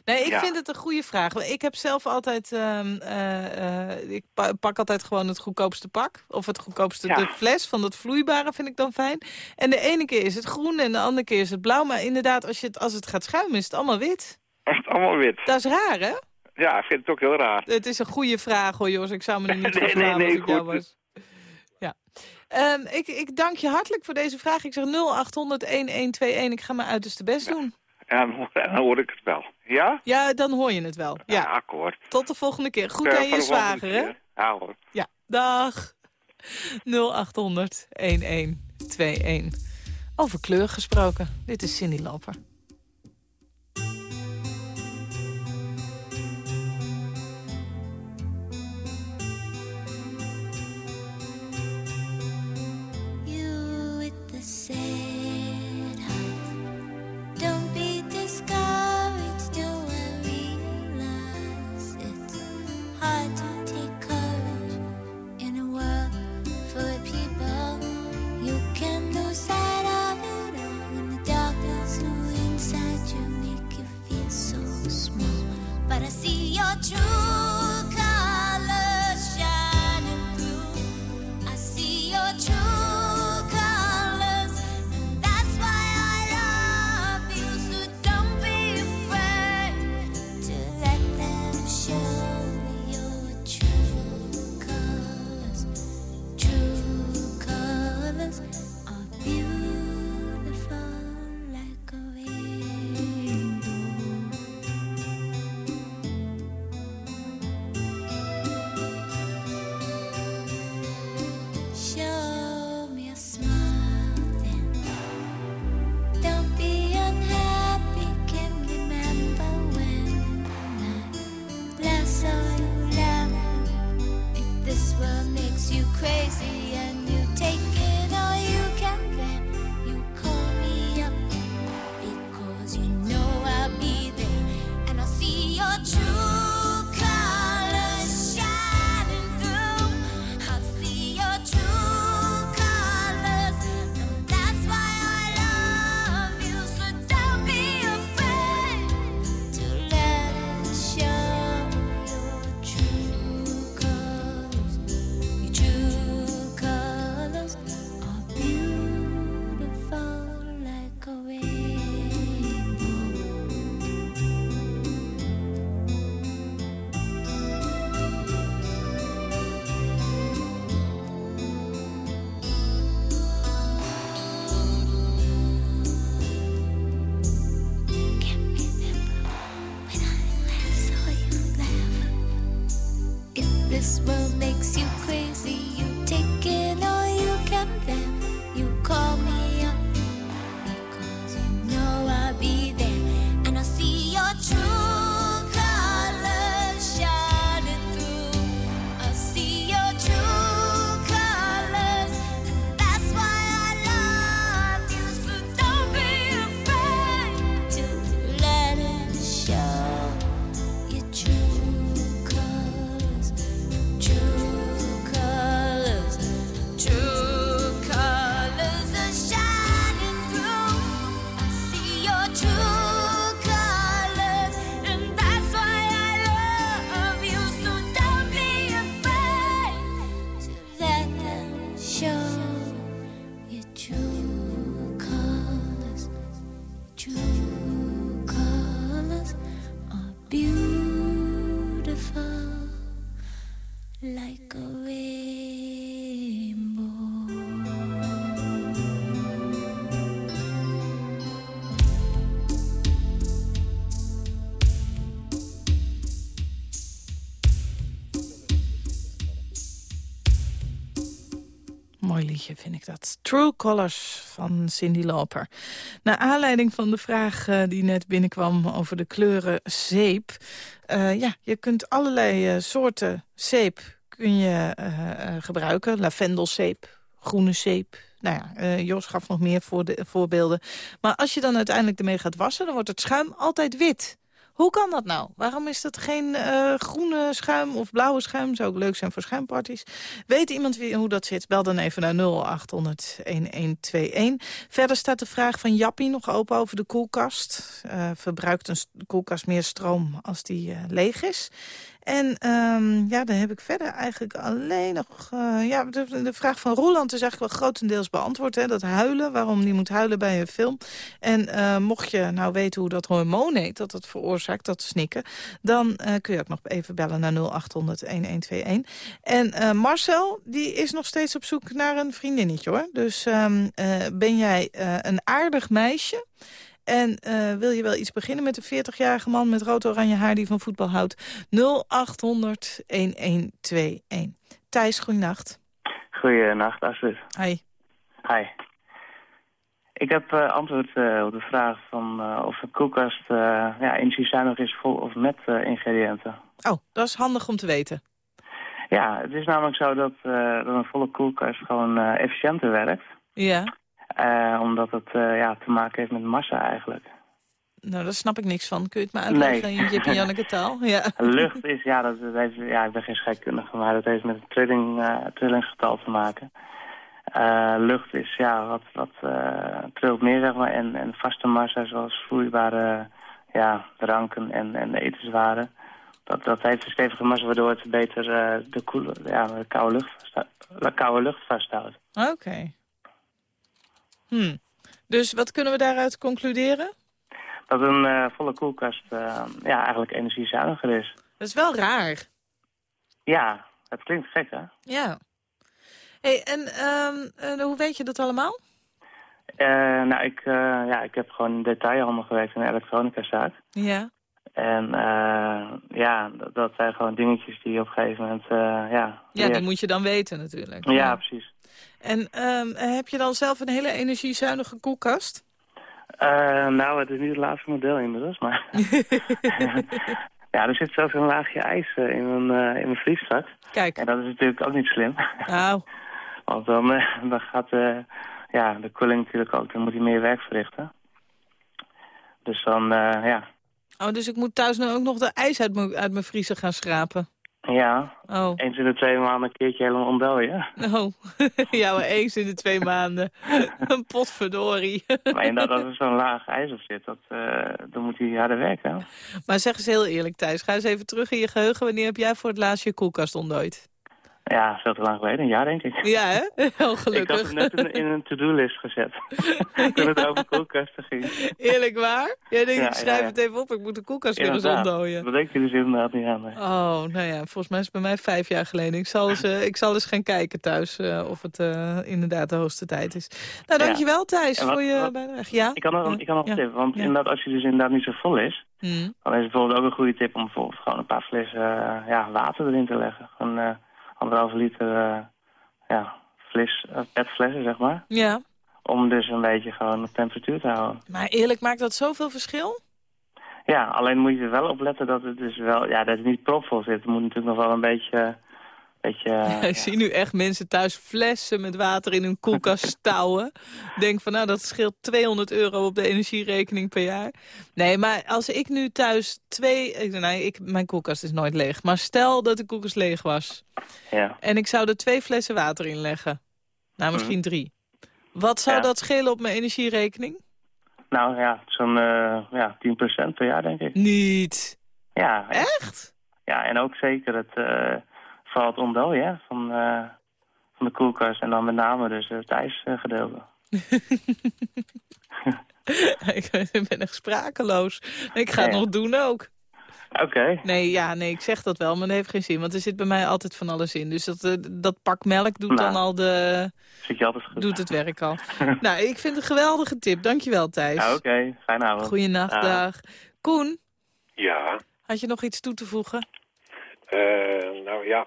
Nee, ik Ja. vind het een goede vraag. Ik heb zelf altijd... ehm, eh, eh, ik pa- pak altijd gewoon het goedkoopste pak. Of het goedkoopste Ja. de fles van dat vloeibare vind ik dan fijn. En de ene keer is het groen en de andere keer is het blauw. Maar inderdaad, als, je het, als het gaat schuimen is het allemaal wit. Is het allemaal wit? Dat is raar, hè? Ja, ik vind het ook heel raar. Het is een goede vraag hoor, Jos. Ik zou me er niet Nee, voor nee, nee, als ik jou goed. was. Ja. Ehm, ik, ik dank je hartelijk voor deze vraag. Ik zeg 0800-1121. Ik ga mijn uiterste best doen. En dan, hoor ik het wel. Ja? Ja, dan hoor je het wel. Ja, akkoord. tot de volgende keer. Goed aan voor je zwager, hè? Ja hoor. Ja, dag. 0800-1121. Over kleur gesproken. Dit is Cindy Loper. Vind ik dat. True Colors van Cindy Lauper. Naar aanleiding van de vraag eh, die net binnenkwam over de kleuren zeep. Eh, ja, je kunt allerlei eh, soorten zeep kun je, gebruiken. Lavendelzeep, groene zeep. Nou ja, Jos gaf nog meer voorde- voorbeelden. Maar als je dan uiteindelijk ermee gaat wassen... dan wordt het schuim altijd wit. Hoe kan dat nou? Waarom is dat geen eh, groene schuim of blauwe schuim? Zou ook leuk zijn voor schuimparties. Weet iemand wie, hoe dat zit? Bel dan even naar 0800-1121. Verder staat de vraag van Jappie nog open over de koelkast. Eh, verbruikt een koelkast meer stroom als die eh, leeg is? En ehm, ja, dan heb ik verder eigenlijk alleen nog... eh, ja, de, vraag van Roland is eigenlijk wel grotendeels beantwoord. Hè? Dat huilen, waarom die moet huilen bij een film. En eh, mocht je nou weten hoe dat hormoon heet, dat dat veroorzaakt, dat snikken... dan eh, kun je ook nog even bellen naar 0800-1121. En Marcel, die is nog steeds op zoek naar een vriendinnetje, hoor. Dus ehm, eh, ben jij een aardig meisje... En eh, wil je wel iets beginnen met een 40-jarige man met rood-oranje haar die van voetbal houdt? 0800 1121. Thijs, goeienacht. Goeienacht, Astrid. Hi. Hi. Ik heb eh, antwoord eh, op de vraag van of een koelkast ja, energiezuinig is vol of met ingrediënten. Oh, dat is handig om te weten. Ja, het is namelijk zo dat, dat een volle koelkast gewoon efficiënter werkt. Ja, Eh, omdat het eh, ja, te maken heeft met massa eigenlijk. nou daar snap ik niks van. Kun je het me uitleggen Nee. in Jip en Janneke taal? Ja. Lucht is, ja, dat, dat heeft, ja, ik ben geen scheikundige, maar dat heeft met het trilling, trillingsgetal te maken. Lucht is, ja, wat, wat trilt meer, zeg maar, en, en vaste massa zoals vloeibare ja, dranken en, en etenswaren. Dat, dat heeft een stevige massa, waardoor het beter de, koele, ja, de koude, lucht, koude lucht vasthoudt. Oké. Hm. Dus wat kunnen we daaruit concluderen? Dat een eh, volle koelkast eh, ja, eigenlijk energiezuiniger is. Dat is wel raar. Ja, het klinkt gek, hè? Ja. Hey, en ehm, eh, hoe weet je dat allemaal? Nou, ik, ja, ik heb gewoon in detailhandel gewerkt in een elektronicazaak. Ja. En ja, dat, dat zijn gewoon dingetjes die je op een gegeven moment, ja... Ja, die moet je dan weten natuurlijk. Ja, precies. En ehm, heb je dan zelf een hele energiezuinige koelkast? Eh, nou, het is niet het laatste model inmiddels, maar... ja, er zit zelfs een laagje ijs eh, in mijn, eh, in mijn. Kijk. En dat is natuurlijk ook niet slim. Nou. Want dan, dan gaat ja, de koeling natuurlijk ook, dan moet hij meer werk verrichten. Dus dan, ja... Oh, dus ik moet thuis nu ook nog de ijs uit uit mijn vriezer gaan schrapen. Ja, Oh. eens in de twee maanden een keertje helemaal ontdooien. Oh, ja, maar eens in de twee maanden. Een potverdorie. Maar inderdaad, als er zo'n laag ijs op zit, dat, eh, dan moet hij harder werken. Maar zeg eens heel eerlijk, Thijs. Ga eens even terug in je geheugen. Wanneer heb jij voor het laatst je koelkast ontdooid? Ja, veel te lang geleden, een jaar denk ik. Ja, hè? Heel Ik gelukkig. had het net in, in een to-do-list gezet. Toen het over koelkasten ging. Eerlijk waar? Jij denkt, Ja, ik schrijf ja, ja. het even op. Ik moet de koelkast weer eens ontdooien. Dat denk je dus inderdaad niet aan. nee. Oh, nou ja, volgens mij is het bij mij vijf jaar geleden. Ik zal eens, eh, ik zal eens gaan kijken thuis eh, of het eh, inderdaad de hoogste tijd is. Nou, Ja. dankjewel Thijs wat- voor je wat- bijdrage. Ja? Ik kan nog, Ja. ik kan nog Ja. een tip, want Ja. inderdaad, als je dus inderdaad niet zo vol is, Hmm. dan is het bijvoorbeeld ook een goede tip om bijvoorbeeld gewoon een paar flessen ja, water erin te leggen. Gewoon anderhalve liter eh, ja, fles, eh, petflessen, zeg maar. Ja, Om dus een beetje gewoon de temperatuur te houden. maar eerlijk, maakt dat zoveel verschil? Ja, alleen moet je er wel op letten dat het dus wel, ja, dat het niet propvol zit. Het moet natuurlijk nog wel een beetje, beetje ik zie nu echt mensen thuis flessen met water in hun koelkast stouwen. Denk van, nou, dat scheelt 200 euro op de energierekening per jaar. Nee, maar als ik nu thuis twee... ik- Nee, ik, mijn koelkast is nooit leeg. Maar stel dat de koelkast leeg was. ja. En ik zou er twee flessen water in leggen. Nou, misschien drie. Wat zou Ja. dat schelen op mijn energierekening? Nou ja, zo'n eh ja, 10% per jaar denk ik. Niet. Ja, Echt? ja en ook zeker het, eh vooral het ontdooien hè, van, eh, van de koelkast. En dan met name dus het ijsgedeelte. ik ben echt sprakeloos. Ik ga het Ja. nog doen ook. Oké. Nee, ja, nee, ik zeg dat wel, maar dat heeft geen zin. Want er zit bij mij altijd van alles in. Dus dat, eh, dat pak melk doet Nou. dan al de, Zit je altijd goed. doet het werk al. nou, ik vind het een geweldige tip. Dankjewel, Thijs. Ja, Oké, fijne avond. Goeienacht, Dag. dag. Koen, Ja, had je nog iets toe te voegen? eh, nou ja,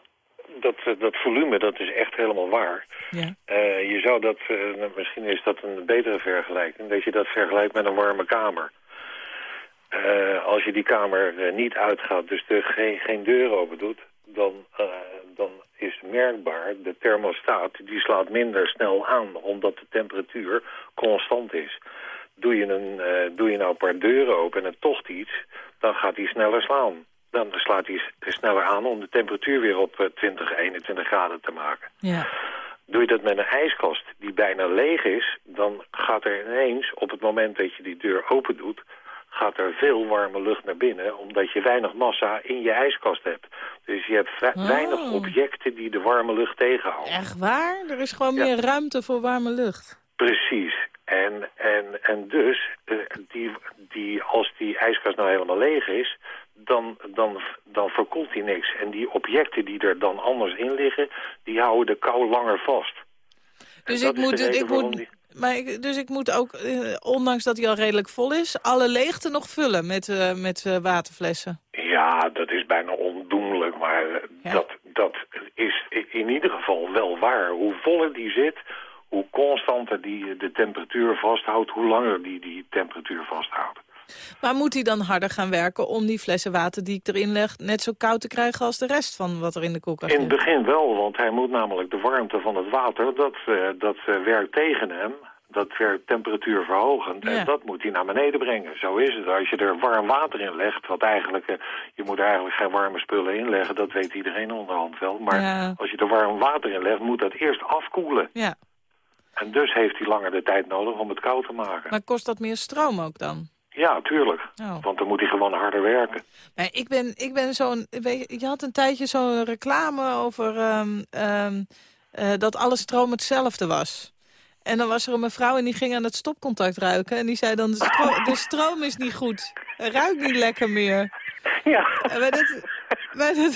dat, eh, dat volume, dat is echt helemaal waar. Ja. Eh, je zou dat, eh, nou, misschien is dat een betere vergelijking, dat je dat vergelijkt met een warme kamer. Als je die kamer niet uitgaat, dus er geen, geen deur open doet, dan, dan is merkbaar, de thermostaat die slaat minder snel aan, omdat de temperatuur constant is. Doe je, een, doe je nou een paar deuren open en het tocht iets, dan gaat hij sneller slaan. Dan slaat hij sneller aan om de temperatuur weer op eh, 20, 21 graden te maken. Ja. Doe je dat met een ijskast die bijna leeg is, dan gaat er ineens, op het moment dat je die deur open doet, gaat er veel warme lucht naar binnen, omdat je weinig massa in je ijskast hebt. Dus je hebt Oh. weinig objecten die de warme lucht tegenhouden. Echt waar? Er is gewoon Ja. meer ruimte voor warme lucht. Precies. En, en, en dus, eh, die, die, als die ijskast nou helemaal leeg is, dan, dan, dan verkoelt die niks. En die objecten die er dan anders in liggen, die houden de kou langer vast. Dus dat ik moet, ik moet, die- maar ik, dus ik moet ook, eh, ondanks dat hij al redelijk vol is, alle leegte nog vullen met, eh, met eh, waterflessen. Ja, dat is bijna ondoenlijk, maar dat, dat is in ieder geval wel waar. Hoe voller die zit, hoe constanter die de temperatuur vasthoudt, hoe langer die die temperatuur vasthoudt. Maar moet hij dan harder gaan werken om die flessen water die ik erin leg net zo koud te krijgen als de rest van wat er in de koelkast In het begin wel, want hij moet namelijk de warmte van het water, dat, eh, dat eh, werkt tegen hem. Dat werkt temperatuurverhogend Ja. en dat moet hij naar beneden brengen. Zo is het. Als je er warm water in legt, wat eigenlijk, eh, je moet er eigenlijk geen warme spullen in leggen, dat weet iedereen onderhand wel. Maar Ja. als je er warm water in legt, moet dat eerst afkoelen. Ja, En dus heeft hij langer de tijd nodig om het koud te maken. maar kost dat meer stroom ook dan? Ja, tuurlijk. Oh. Want dan moet hij gewoon harder werken. Nee, ik ben, ik ben zo'n... Je je had een tijdje zo'n reclame over ehm, ehm, eh, dat alle stroom hetzelfde was. En dan was er een mevrouw en die ging aan het stopcontact ruiken. En die zei dan, de, stro- de stroom is niet goed. Ruikt niet lekker meer. Ja. Maar dat, maar dat,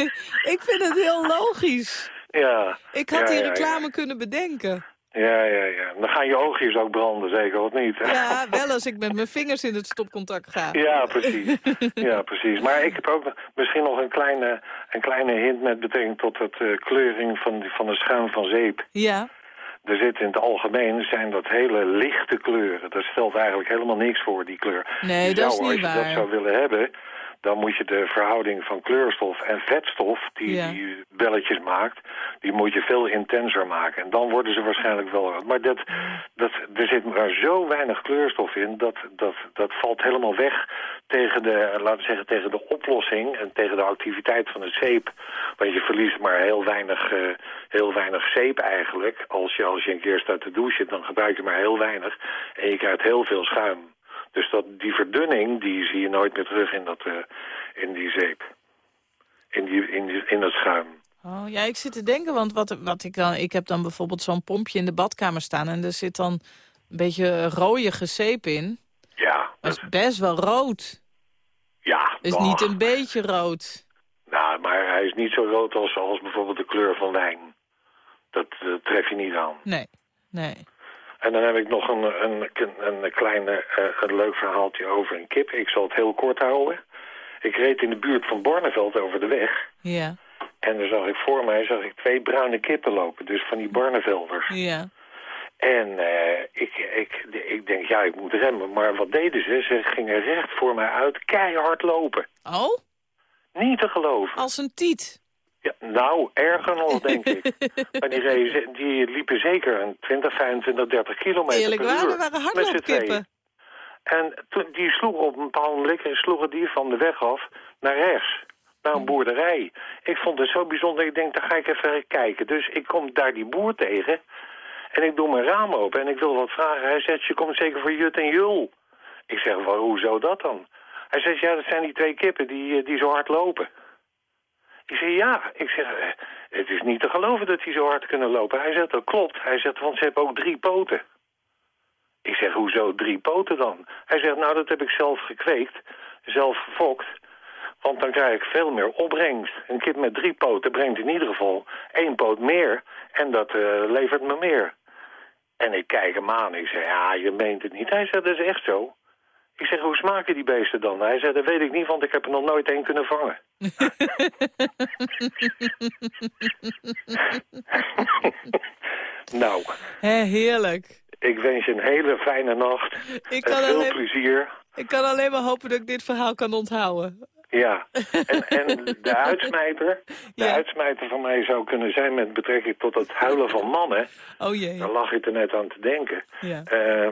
ik vind het heel logisch. Ja. Ik had Ja, die ja, ja. reclame kunnen bedenken. Ja, ja, ja. Dan gaan je oogjes ook branden, zeker, of niet? Ja, wel als ik met mijn vingers in het stopcontact ga. Ja, precies. Ja, precies. Maar ik heb ook misschien nog een kleine, een kleine hint met betrekking tot het eh, kleuring van, van de schuim van zeep. Ja, Er zit in het algemeen, zijn dat hele lichte kleuren. Dat stelt eigenlijk helemaal niks voor, die kleur. Nee, dat is niet als je waar. dat zou willen hebben, dan moet je de verhouding van kleurstof en vetstof, die, Ja. die belletjes maakt, die moet je veel intenser maken. En dan worden ze waarschijnlijk wel. Maar dat, dat, er zit maar zo weinig kleurstof in, dat, dat, dat valt helemaal weg tegen de, laten we zeggen, tegen de oplossing en tegen de activiteit van het zeep. Want je verliest maar heel weinig, eh, heel weinig zeep eigenlijk. Als je, als je een keer staat te douchen, dan gebruik je maar heel weinig. En je krijgt heel veel schuim. Dus dat, die verdunning, die zie je nooit meer terug in, dat, eh, in die zeep. In, die, in, die, in dat schuim. Oh, ja, ik zit te denken, want wat, wat ik dan... Ik heb dan bijvoorbeeld zo'n pompje in de badkamer staan... en er zit dan een beetje rooie zeep in. Ja. Dat is best wel rood. Ja, Is toch. niet een beetje rood. Nou, maar hij is niet zo rood als, als bijvoorbeeld de kleur van wijn. Dat eh, tref je niet aan. Nee, nee. En dan heb ik nog een, een, een, kleine, eh, een leuk verhaaltje over een kip. Ik zal het heel kort houden. Ik reed in de buurt van Barneveld over de weg. Ja, En dan zag ik voor mij zag ik twee bruine kippen lopen. Dus van die Barnevelders. ja. En eh, ik, ik, ik denk, ja, ik moet remmen. Maar wat deden ze? Ze gingen recht voor mij uit keihard lopen. Oh? Niet te geloven. Als een tiet. Ja, nou, erger nog, denk ik. maar die, die liepen zeker een 20, 25, 30 kilometer Eerlijk per waar, uur. er waren hardloopkippen. En toen, die sloegen op een bepaald moment sloegen die van de weg af naar rechts. Naar een boerderij. Ik vond het zo bijzonder. Ik denk, daar ga ik even kijken. Dus ik kom daar die boer tegen. En ik doe mijn raam open en ik wil wat vragen. Hij zegt, je komt zeker voor Jut en Jul. Ik zeg, wel, hoezo dat dan? Hij zegt, ja, dat zijn die twee kippen die, eh, die zo hard lopen. Ik zeg, ja. Ik zeg, eh, het is niet te geloven dat die zo hard kunnen lopen. Hij zegt, dat klopt. Hij zegt, want ze hebben ook drie poten. Ik zeg, hoezo drie poten dan? Hij zegt, nou, dat heb ik zelf gekweekt, zelf gefokt. Want dan krijg ik veel meer opbrengst. Een kip met drie poten brengt in ieder geval één poot meer. En dat eh, levert me meer. En ik kijk hem aan. Ik zeg, ja, je meent het niet. Hij zegt, dat is echt zo. Ik zeg, hoe smaken die beesten dan? Hij zegt, dat weet ik niet, want ik heb er nog nooit één kunnen vangen. nou, heerlijk. ik wens je een hele fijne nacht. Ik kan, veel alleen, plezier. ik kan alleen maar hopen dat ik dit verhaal kan onthouden. Ja, en, en de uitsmijter, de Ja. uitsmijter van mij zou kunnen zijn met betrekking tot het huilen van mannen. Oh jee. Daar lag ik er net aan te denken. Ja. Eh,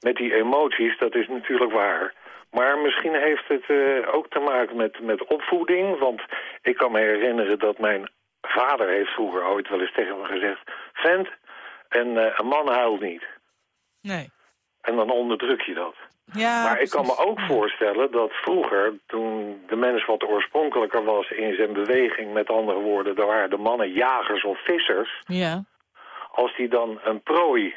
met die emoties, dat is natuurlijk waar. Maar misschien heeft het eh, ook te maken met, met opvoeding. Want ik kan me herinneren dat mijn vader heeft vroeger ooit wel eens tegen me gezegd... Vent, een, eh, een man huilt niet. Nee. En dan onderdruk je dat. Ja, maar ik kan me ook voorstellen dat vroeger, toen de mens wat oorspronkelijker was in zijn beweging, met andere woorden, daar waren de mannen jagers of vissers, Ja. als die dan een prooi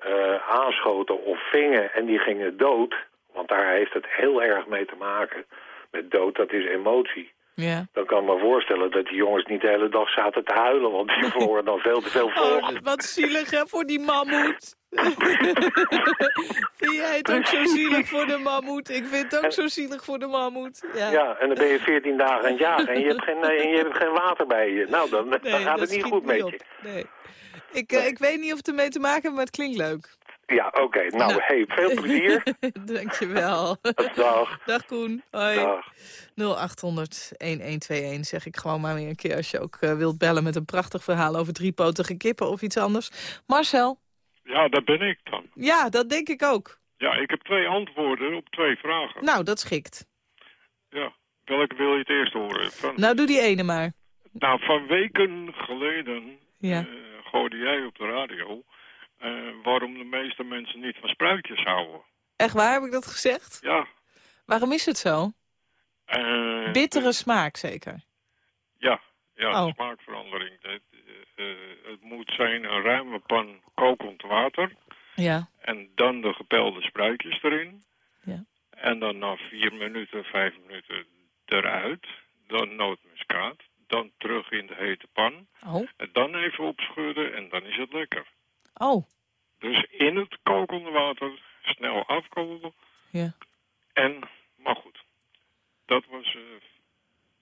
eh, aanschoten of vingen en die gingen dood, want daar heeft het heel erg mee te maken met dood, dat is emotie. Ja. Dan kan ik me voorstellen dat die jongens niet de hele dag zaten te huilen, want die verloren dan veel te veel vocht. Oh, wat zielig hè, voor die mammoet. vind jij het ook zo zielig voor de mammoet? Ik vind het ook zo zielig voor de mammoet. Ja, Ja, en dan ben je 14 dagen aan het jagen en je hebt geen, en je hebt geen water bij je. Nou, dan, gaat het niet goed met op. je. Nee. Ik, eh, ik weet niet of het ermee te maken heeft, maar het klinkt leuk. Ja, oké. Nou, Nou. hey, veel plezier. Dankjewel. Dag. Dag Koen. Hoi. Dag. 0800-1121 zeg ik gewoon maar weer een keer... als je ook eh, wilt bellen met een prachtig verhaal over driepotige kippen of iets anders. Marcel? Ja, dat ben ik dan. Ja, dat denk ik ook. Ja, ik heb twee antwoorden op twee vragen. Nou, dat schikt. Ja, welke wil je het eerst horen? Van, Nou, doe die ene maar. nou, van weken geleden Ja. eh, gooide jij op de radio... eh, waarom de meeste mensen niet van spruitjes houden. Echt waar, heb ik dat gezegd? Ja. Waarom is het zo? eh, Bittere smaak zeker. Ja, ja Oh. smaakverandering. Het, eh, het moet zijn een ruime pan kokend water... Ja. En dan de gepelde spruitjes erin. Ja. En dan na vier minuten, vijf minuten eruit. Dan nootmuskaat. Dan terug in de hete pan. Oh. En dan even opschudden en dan is het lekker. Oh. Dus in het kokende water snel afkoelen. Ja. En, maar goed. Dat was... eh,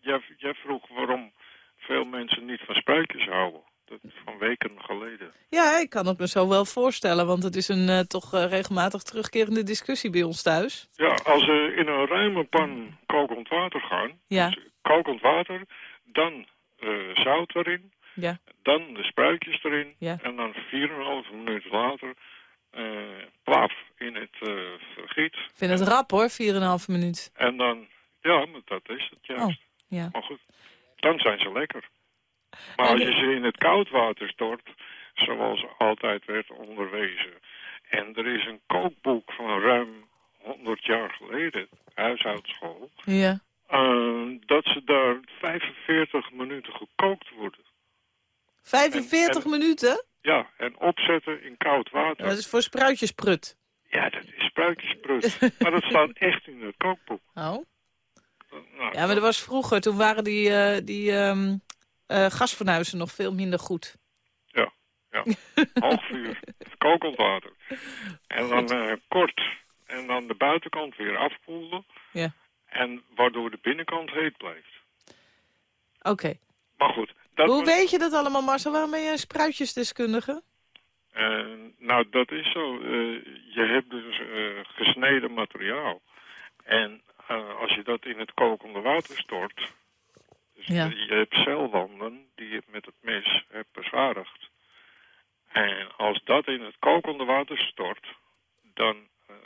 jij, jij vroeg waarom veel mensen niet van spruitjes houden. Dat van weken geleden. Ja, ik kan het me zo wel voorstellen, want het is een eh, toch eh, regelmatig terugkerende discussie bij ons thuis. Ja, als ze in een ruime pan kokend water gaan, Ja, dus kokend water, dan eh, zout erin, ja, dan de spruitjes erin Ja. en dan 4,5 minuut later eh plaf in het eh vergiet. ik vind het rap hoor, 4,5 minuut. En dan, ja, maar dat is het juist. Oh, ja. Maar goed, dan zijn ze lekker. Maar als je ze in het koudwater stort, zoals altijd werd onderwezen... en er is een kookboek van ruim 100 jaar geleden, huishoudschool... Ja. Eh, dat ze daar 45 minuten gekookt worden. 45 En- en- minuten? Ja, en opzetten in koud water. Dat is voor spruitjesprut. Ja, dat is spruitjesprut. maar dat staat echt in het kookboek. Oh. Nou, Ja, maar er was vroeger, toen waren die, eh die ehm eh, gasfornuizen nog veel minder goed. Ja, ja. Hoog vuur, kokend water. En dan eh, kort. En dan de buitenkant weer afkoelen. Ja. En waardoor de binnenkant heet blijft. Oké. Maar goed. Dat Hoe was- weet je dat allemaal, Marcel? Waarom ben je een spruitjesdeskundige? eh, nou, dat is zo. Eh, je hebt dus eh, gesneden materiaal. En als je dat in het kokende water stort... Dus Ja. je hebt celwanden die je met het mes hebt beschadigd. En als dat in het kokende water stort, dan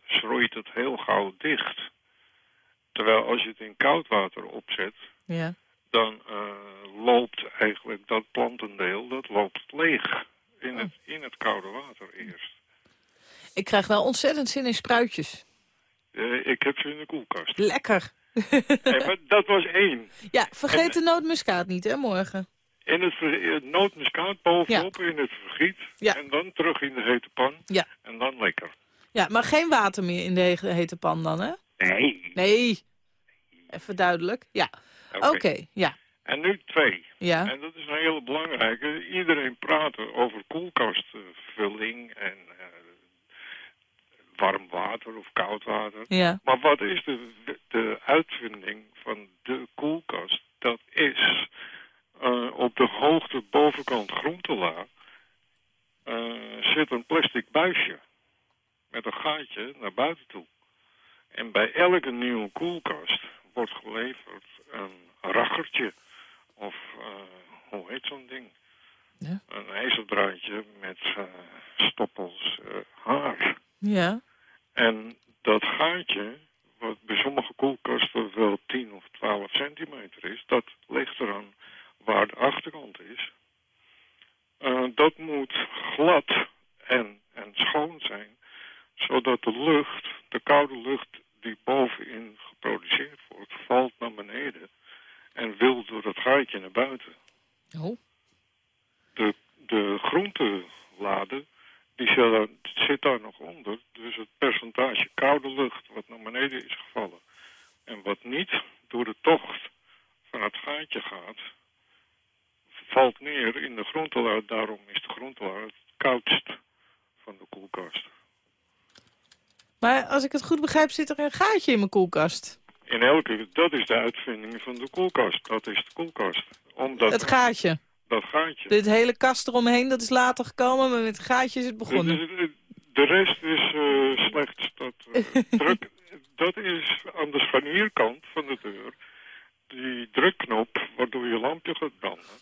schroeit het heel gauw dicht. Terwijl als je het in koud water opzet, Ja. dan eh, loopt eigenlijk dat plantendeel, dat loopt leeg in het, in het koude water eerst. Ik krijg wel ontzettend zin in spruitjes. Eh, ik heb ze in de koelkast. Lekker. Hey, maar dat was één. Ja, vergeet de nootmuskaat niet, hè, morgen. In het, het nootmuskaat bovenop in het vergiet. Ja. En dan terug in de hete pan. Ja. En dan lekker. Ja, maar geen water meer in de he- hete pan dan, hè? Nee. Nee. Even duidelijk. Ja. Oké, ja. En nu twee. Ja. En dat is een hele belangrijke. Iedereen praat over koelkastvulling en eh, warm water of koud water. Ja. Maar wat is de, de uitvinding van de koelkast? Dat is eh, op de hoogte bovenkant groentela eh, zit een plastic buisje met een gaatje naar buiten toe. En bij elke nieuwe koelkast wordt geleverd een raggertje of eh, hoe heet zo'n ding? Ja. Een ijzerdraadje met eh, stoppels eh, haar. Ja. En dat gaatje, wat bij sommige koelkasten wel 10 of 12 centimeter is, dat ligt eraan waar de achterkant is. Dat moet glad en, en schoon zijn, zodat de lucht, de koude lucht die bovenin geproduceerd wordt, valt naar beneden en wil door dat gaatje naar buiten. Oh. De, de die zit daar, nog onder. Dus het percentage koude lucht wat naar beneden is gevallen en wat niet door de tocht van het gaatje gaat, valt neer in de groentelade. Daarom is de groentelade het koudst van de koelkast. Maar als ik het goed begrijp, zit er een gaatje in mijn koelkast. In elke, dat is de uitvinding van de koelkast. Dat is de koelkast. Omdat Het gaatje. dat gaatje. Dit hele kast eromheen, dat is later gekomen, maar met het gaatje is het begonnen. De, de- de rest is eh, slechts dat eh, druk. Dat is aan de scharnierkant van de deur. Die drukknop waardoor je lampje gaat branden.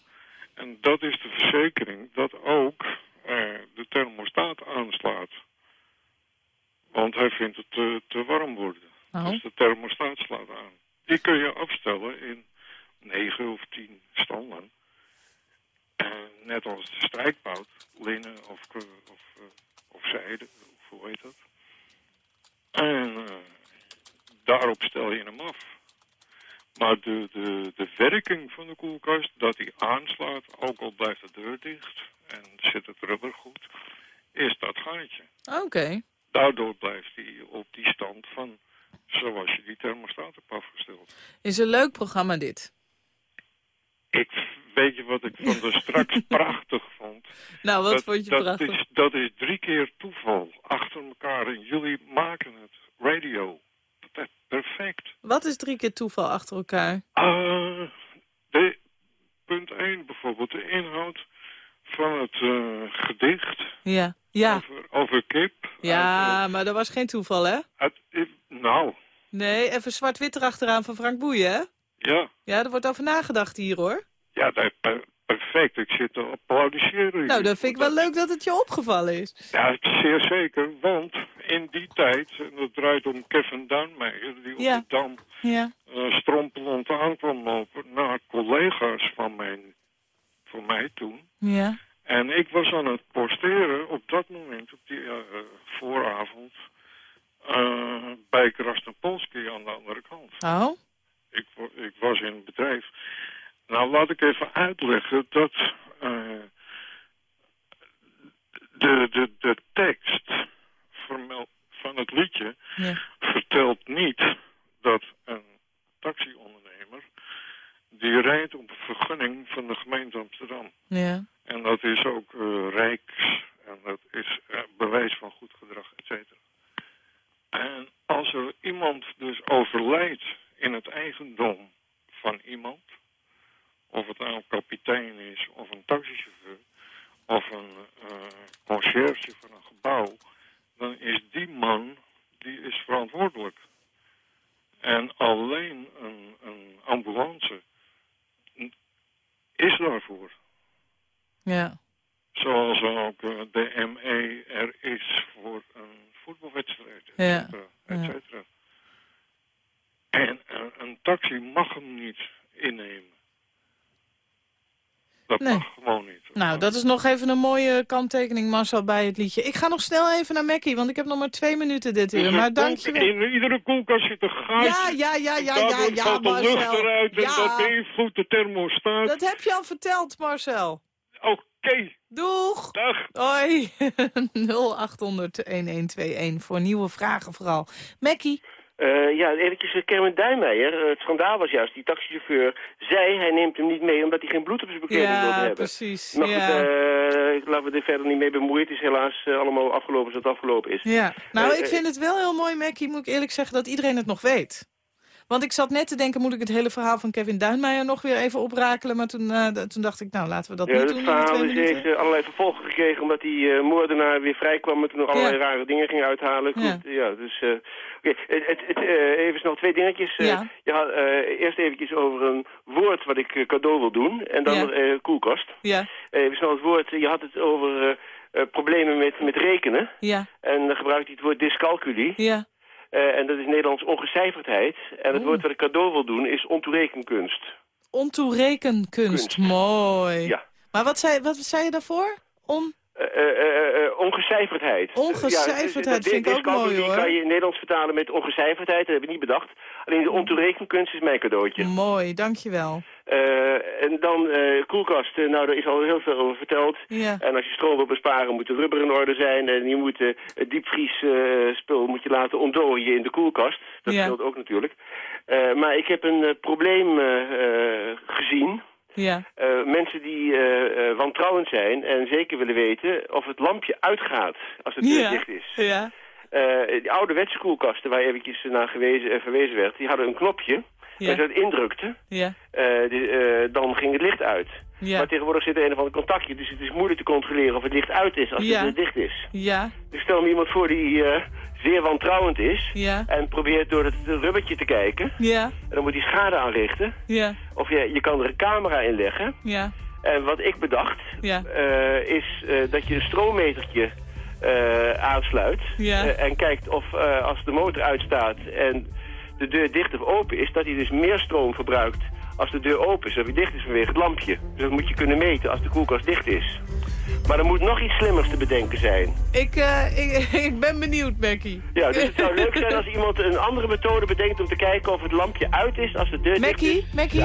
En dat is de verzekering dat ook eh, de thermostaat aanslaat. Want hij vindt het te, te warm worden. Oh. Dus de thermostaat slaat aan. Die kun je afstellen in 9 of 10 standen. En net als de strijkbout, linnen of, eh, of, eh, of zijde, of hoe heet dat. En eh, daarop stel je hem af. Maar de, de, de werking van de koelkast, dat die aanslaat, ook al blijft de deur dicht en zit het rubber goed, is dat gaatje. Oké. Daardoor blijft hij op die stand van zoals je die thermostaat hebt afgesteld. Is een leuk programma dit. Ik weet je wat ik van de straks prachtig vond. Nou, wat dat, vond je dat prachtig? Is, dat is drie keer toeval achter elkaar en jullie maken het radio. Per- Perfect. Wat is drie keer toeval achter elkaar? Ah, de, punt 1 bijvoorbeeld, de inhoud van het eh, gedicht Ja. Ja. over, over kip. Ja, maar dat was geen toeval, hè? Nee, even zwart-wit erachteraan van Frank Boeien, hè? ja. Ja, er wordt over nagedacht hier, hoor. Ja, dat, per- perfect. Ik zit te applaudisseren. Nou, dat vind ik wel leuk dat het je opgevallen is. Ja, zeer zeker, want in die tijd, en dat draait om Kevin Duinmeijer, die op Ja. de Dam Ja. eh, strompelend aankwam lopen naar collega's van mijn, van mij toen. Ja. En ik was aan het posteren op dat moment, op die eh, vooravond, eh, bij Krasnopolski aan de Ik, ik was in het bedrijf. Nou, laat ik even uitleggen dat eh, de, de, de tekst van het liedje Ja. vertelt niet dat een taxiondernemer die rijdt op een vergunning van de gemeente Amsterdam. Ja. En dat is ook eh, rijks en dat is eh, bewijs van goed gedrag, et cetera. En als er iemand dus overlijdt in het eigendom van iemand, of het nou een kapitein is of een taxichauffeur of een eh conciërge van een gebouw, dan is die man die is verantwoordelijk. En alleen een, een ambulance is daarvoor. Ja. Zoals ook eh, de ME er is voor een voetbalwedstrijd, et Ja. cetera, et Ja. cetera. En een, taxi mag hem niet innemen. Dat Nee. mag gewoon niet. Nou, dat is nog even een mooie kanttekening, Marcel, bij het liedje. Ik ga nog snel even naar Mackie, want ik heb nog maar twee minuten dit uur. Maar dank je wel. In iedere koelkast zit een gaatje. Ja, ja, ja, ja, Daardoor ja, ja, valt de lucht Marcel. eruit en Ja. dat beïnvloedt de thermostaat. Dat heb je al verteld, Marcel. Oké. Doeg. Dag. Hoi. 0800-1121 voor nieuwe vragen vooral. Mackie. Eh, ja, eventjes uh, Kermit Duijmeijer. Eh, het schandaal was juist, die taxichauffeur zei hij neemt hem niet mee omdat hij geen bloed op zijn bekleding Ja, wilde hebben. precies, ja. goed, eh, laten we er verder niet mee bemoeien. Het is helaas eh, allemaal afgelopen zoals het afgelopen is. Ja, nou, Eh, ik eh, vind het wel heel mooi, Mackie, moet ik eerlijk zeggen, dat iedereen het nog weet. Want ik zat net te denken, moet ik het hele verhaal van Kevin Duinmeijer nog weer even oprakelen? Maar toen, eh, toen dacht ik, nou, laten we dat ja, niet het doen de verhaal is, heeft eh, allerlei vervolgen gekregen omdat die eh, moordenaar weer vrij kwam en toen nog allerlei Ja. rare dingen ging uithalen. Goed, Ja. ja. dus, oké, het, het, het, even snel twee dingetjes. Ja. je had, eerst eventjes over een woord wat ik cadeau wil doen en dan koelkast. Ja, Even snel het woord, je had het over problemen met, met rekenen. ja, En dan gebruikt hij het woord dyscalculie. ja. Eh, en dat is Nederlands ongecijferdheid. En het Oeh. woord wat ik cadeau wil doen is ontoerekenkunst. Ontoerekenkunst, mooi. Ja. Maar wat zei, wat zei je daarvoor? On... Eh, eh, eh, eh, ongecijferdheid. Ongecijferdheid Ja, vind ik ook mooi, hoor. kan je in Nederlands vertalen met ongecijferdheid. Dat heb ik niet bedacht. Alleen de ontoerekenkunst is mijn cadeautje. Mooi, dankjewel. Eh, en dan eh, koelkast. Nou, daar is al heel veel over verteld. Ja. En als je stroom wil besparen, moet de rubber in orde zijn. En je moet het diepvriesspul moet je laten ontdooien in de koelkast. Dat Ja. geldt ook natuurlijk. Maar ik heb een probleem gezien. Ja. Eh, mensen die eh, eh, wantrouwend zijn en zeker willen weten of het lampje uitgaat als het Ja. dicht is. Ja. Die ouderwetse koelkasten waar eventjes naar gewezen, verwezen werd, die hadden een knopje. Ja. Als je dat indrukte, Ja. die, dan ging het licht uit. Ja. Maar tegenwoordig zit er een of ander contactje, dus het is moeilijk te controleren of het licht uit is als Ja. het dicht is. Ja. Dus stel me iemand voor die eh, zeer wantrouwend is Ja. en probeert door het rubbertje te kijken. Ja. En dan moet hij schade aanrichten. Ja. Of je, je kan er een camera in leggen. Ja. En wat ik bedacht, Ja. eh, is eh, dat je een stroommetertje aansluit. Ja. En kijkt of als de motor uitstaat en de deur dicht of open is, dat hij dus meer stroom verbruikt als de deur open is. Of hij dicht is vanwege het lampje. Dus dat moet je kunnen meten als de koelkast dicht is. Maar er moet nog iets slimmers te bedenken zijn. Ik, eh, ik, ik ben benieuwd, Becky. Ja, dus het zou leuk zijn als iemand een andere methode bedenkt om te kijken of het lampje uit is als de deur dicht is. Mackie, Mackie,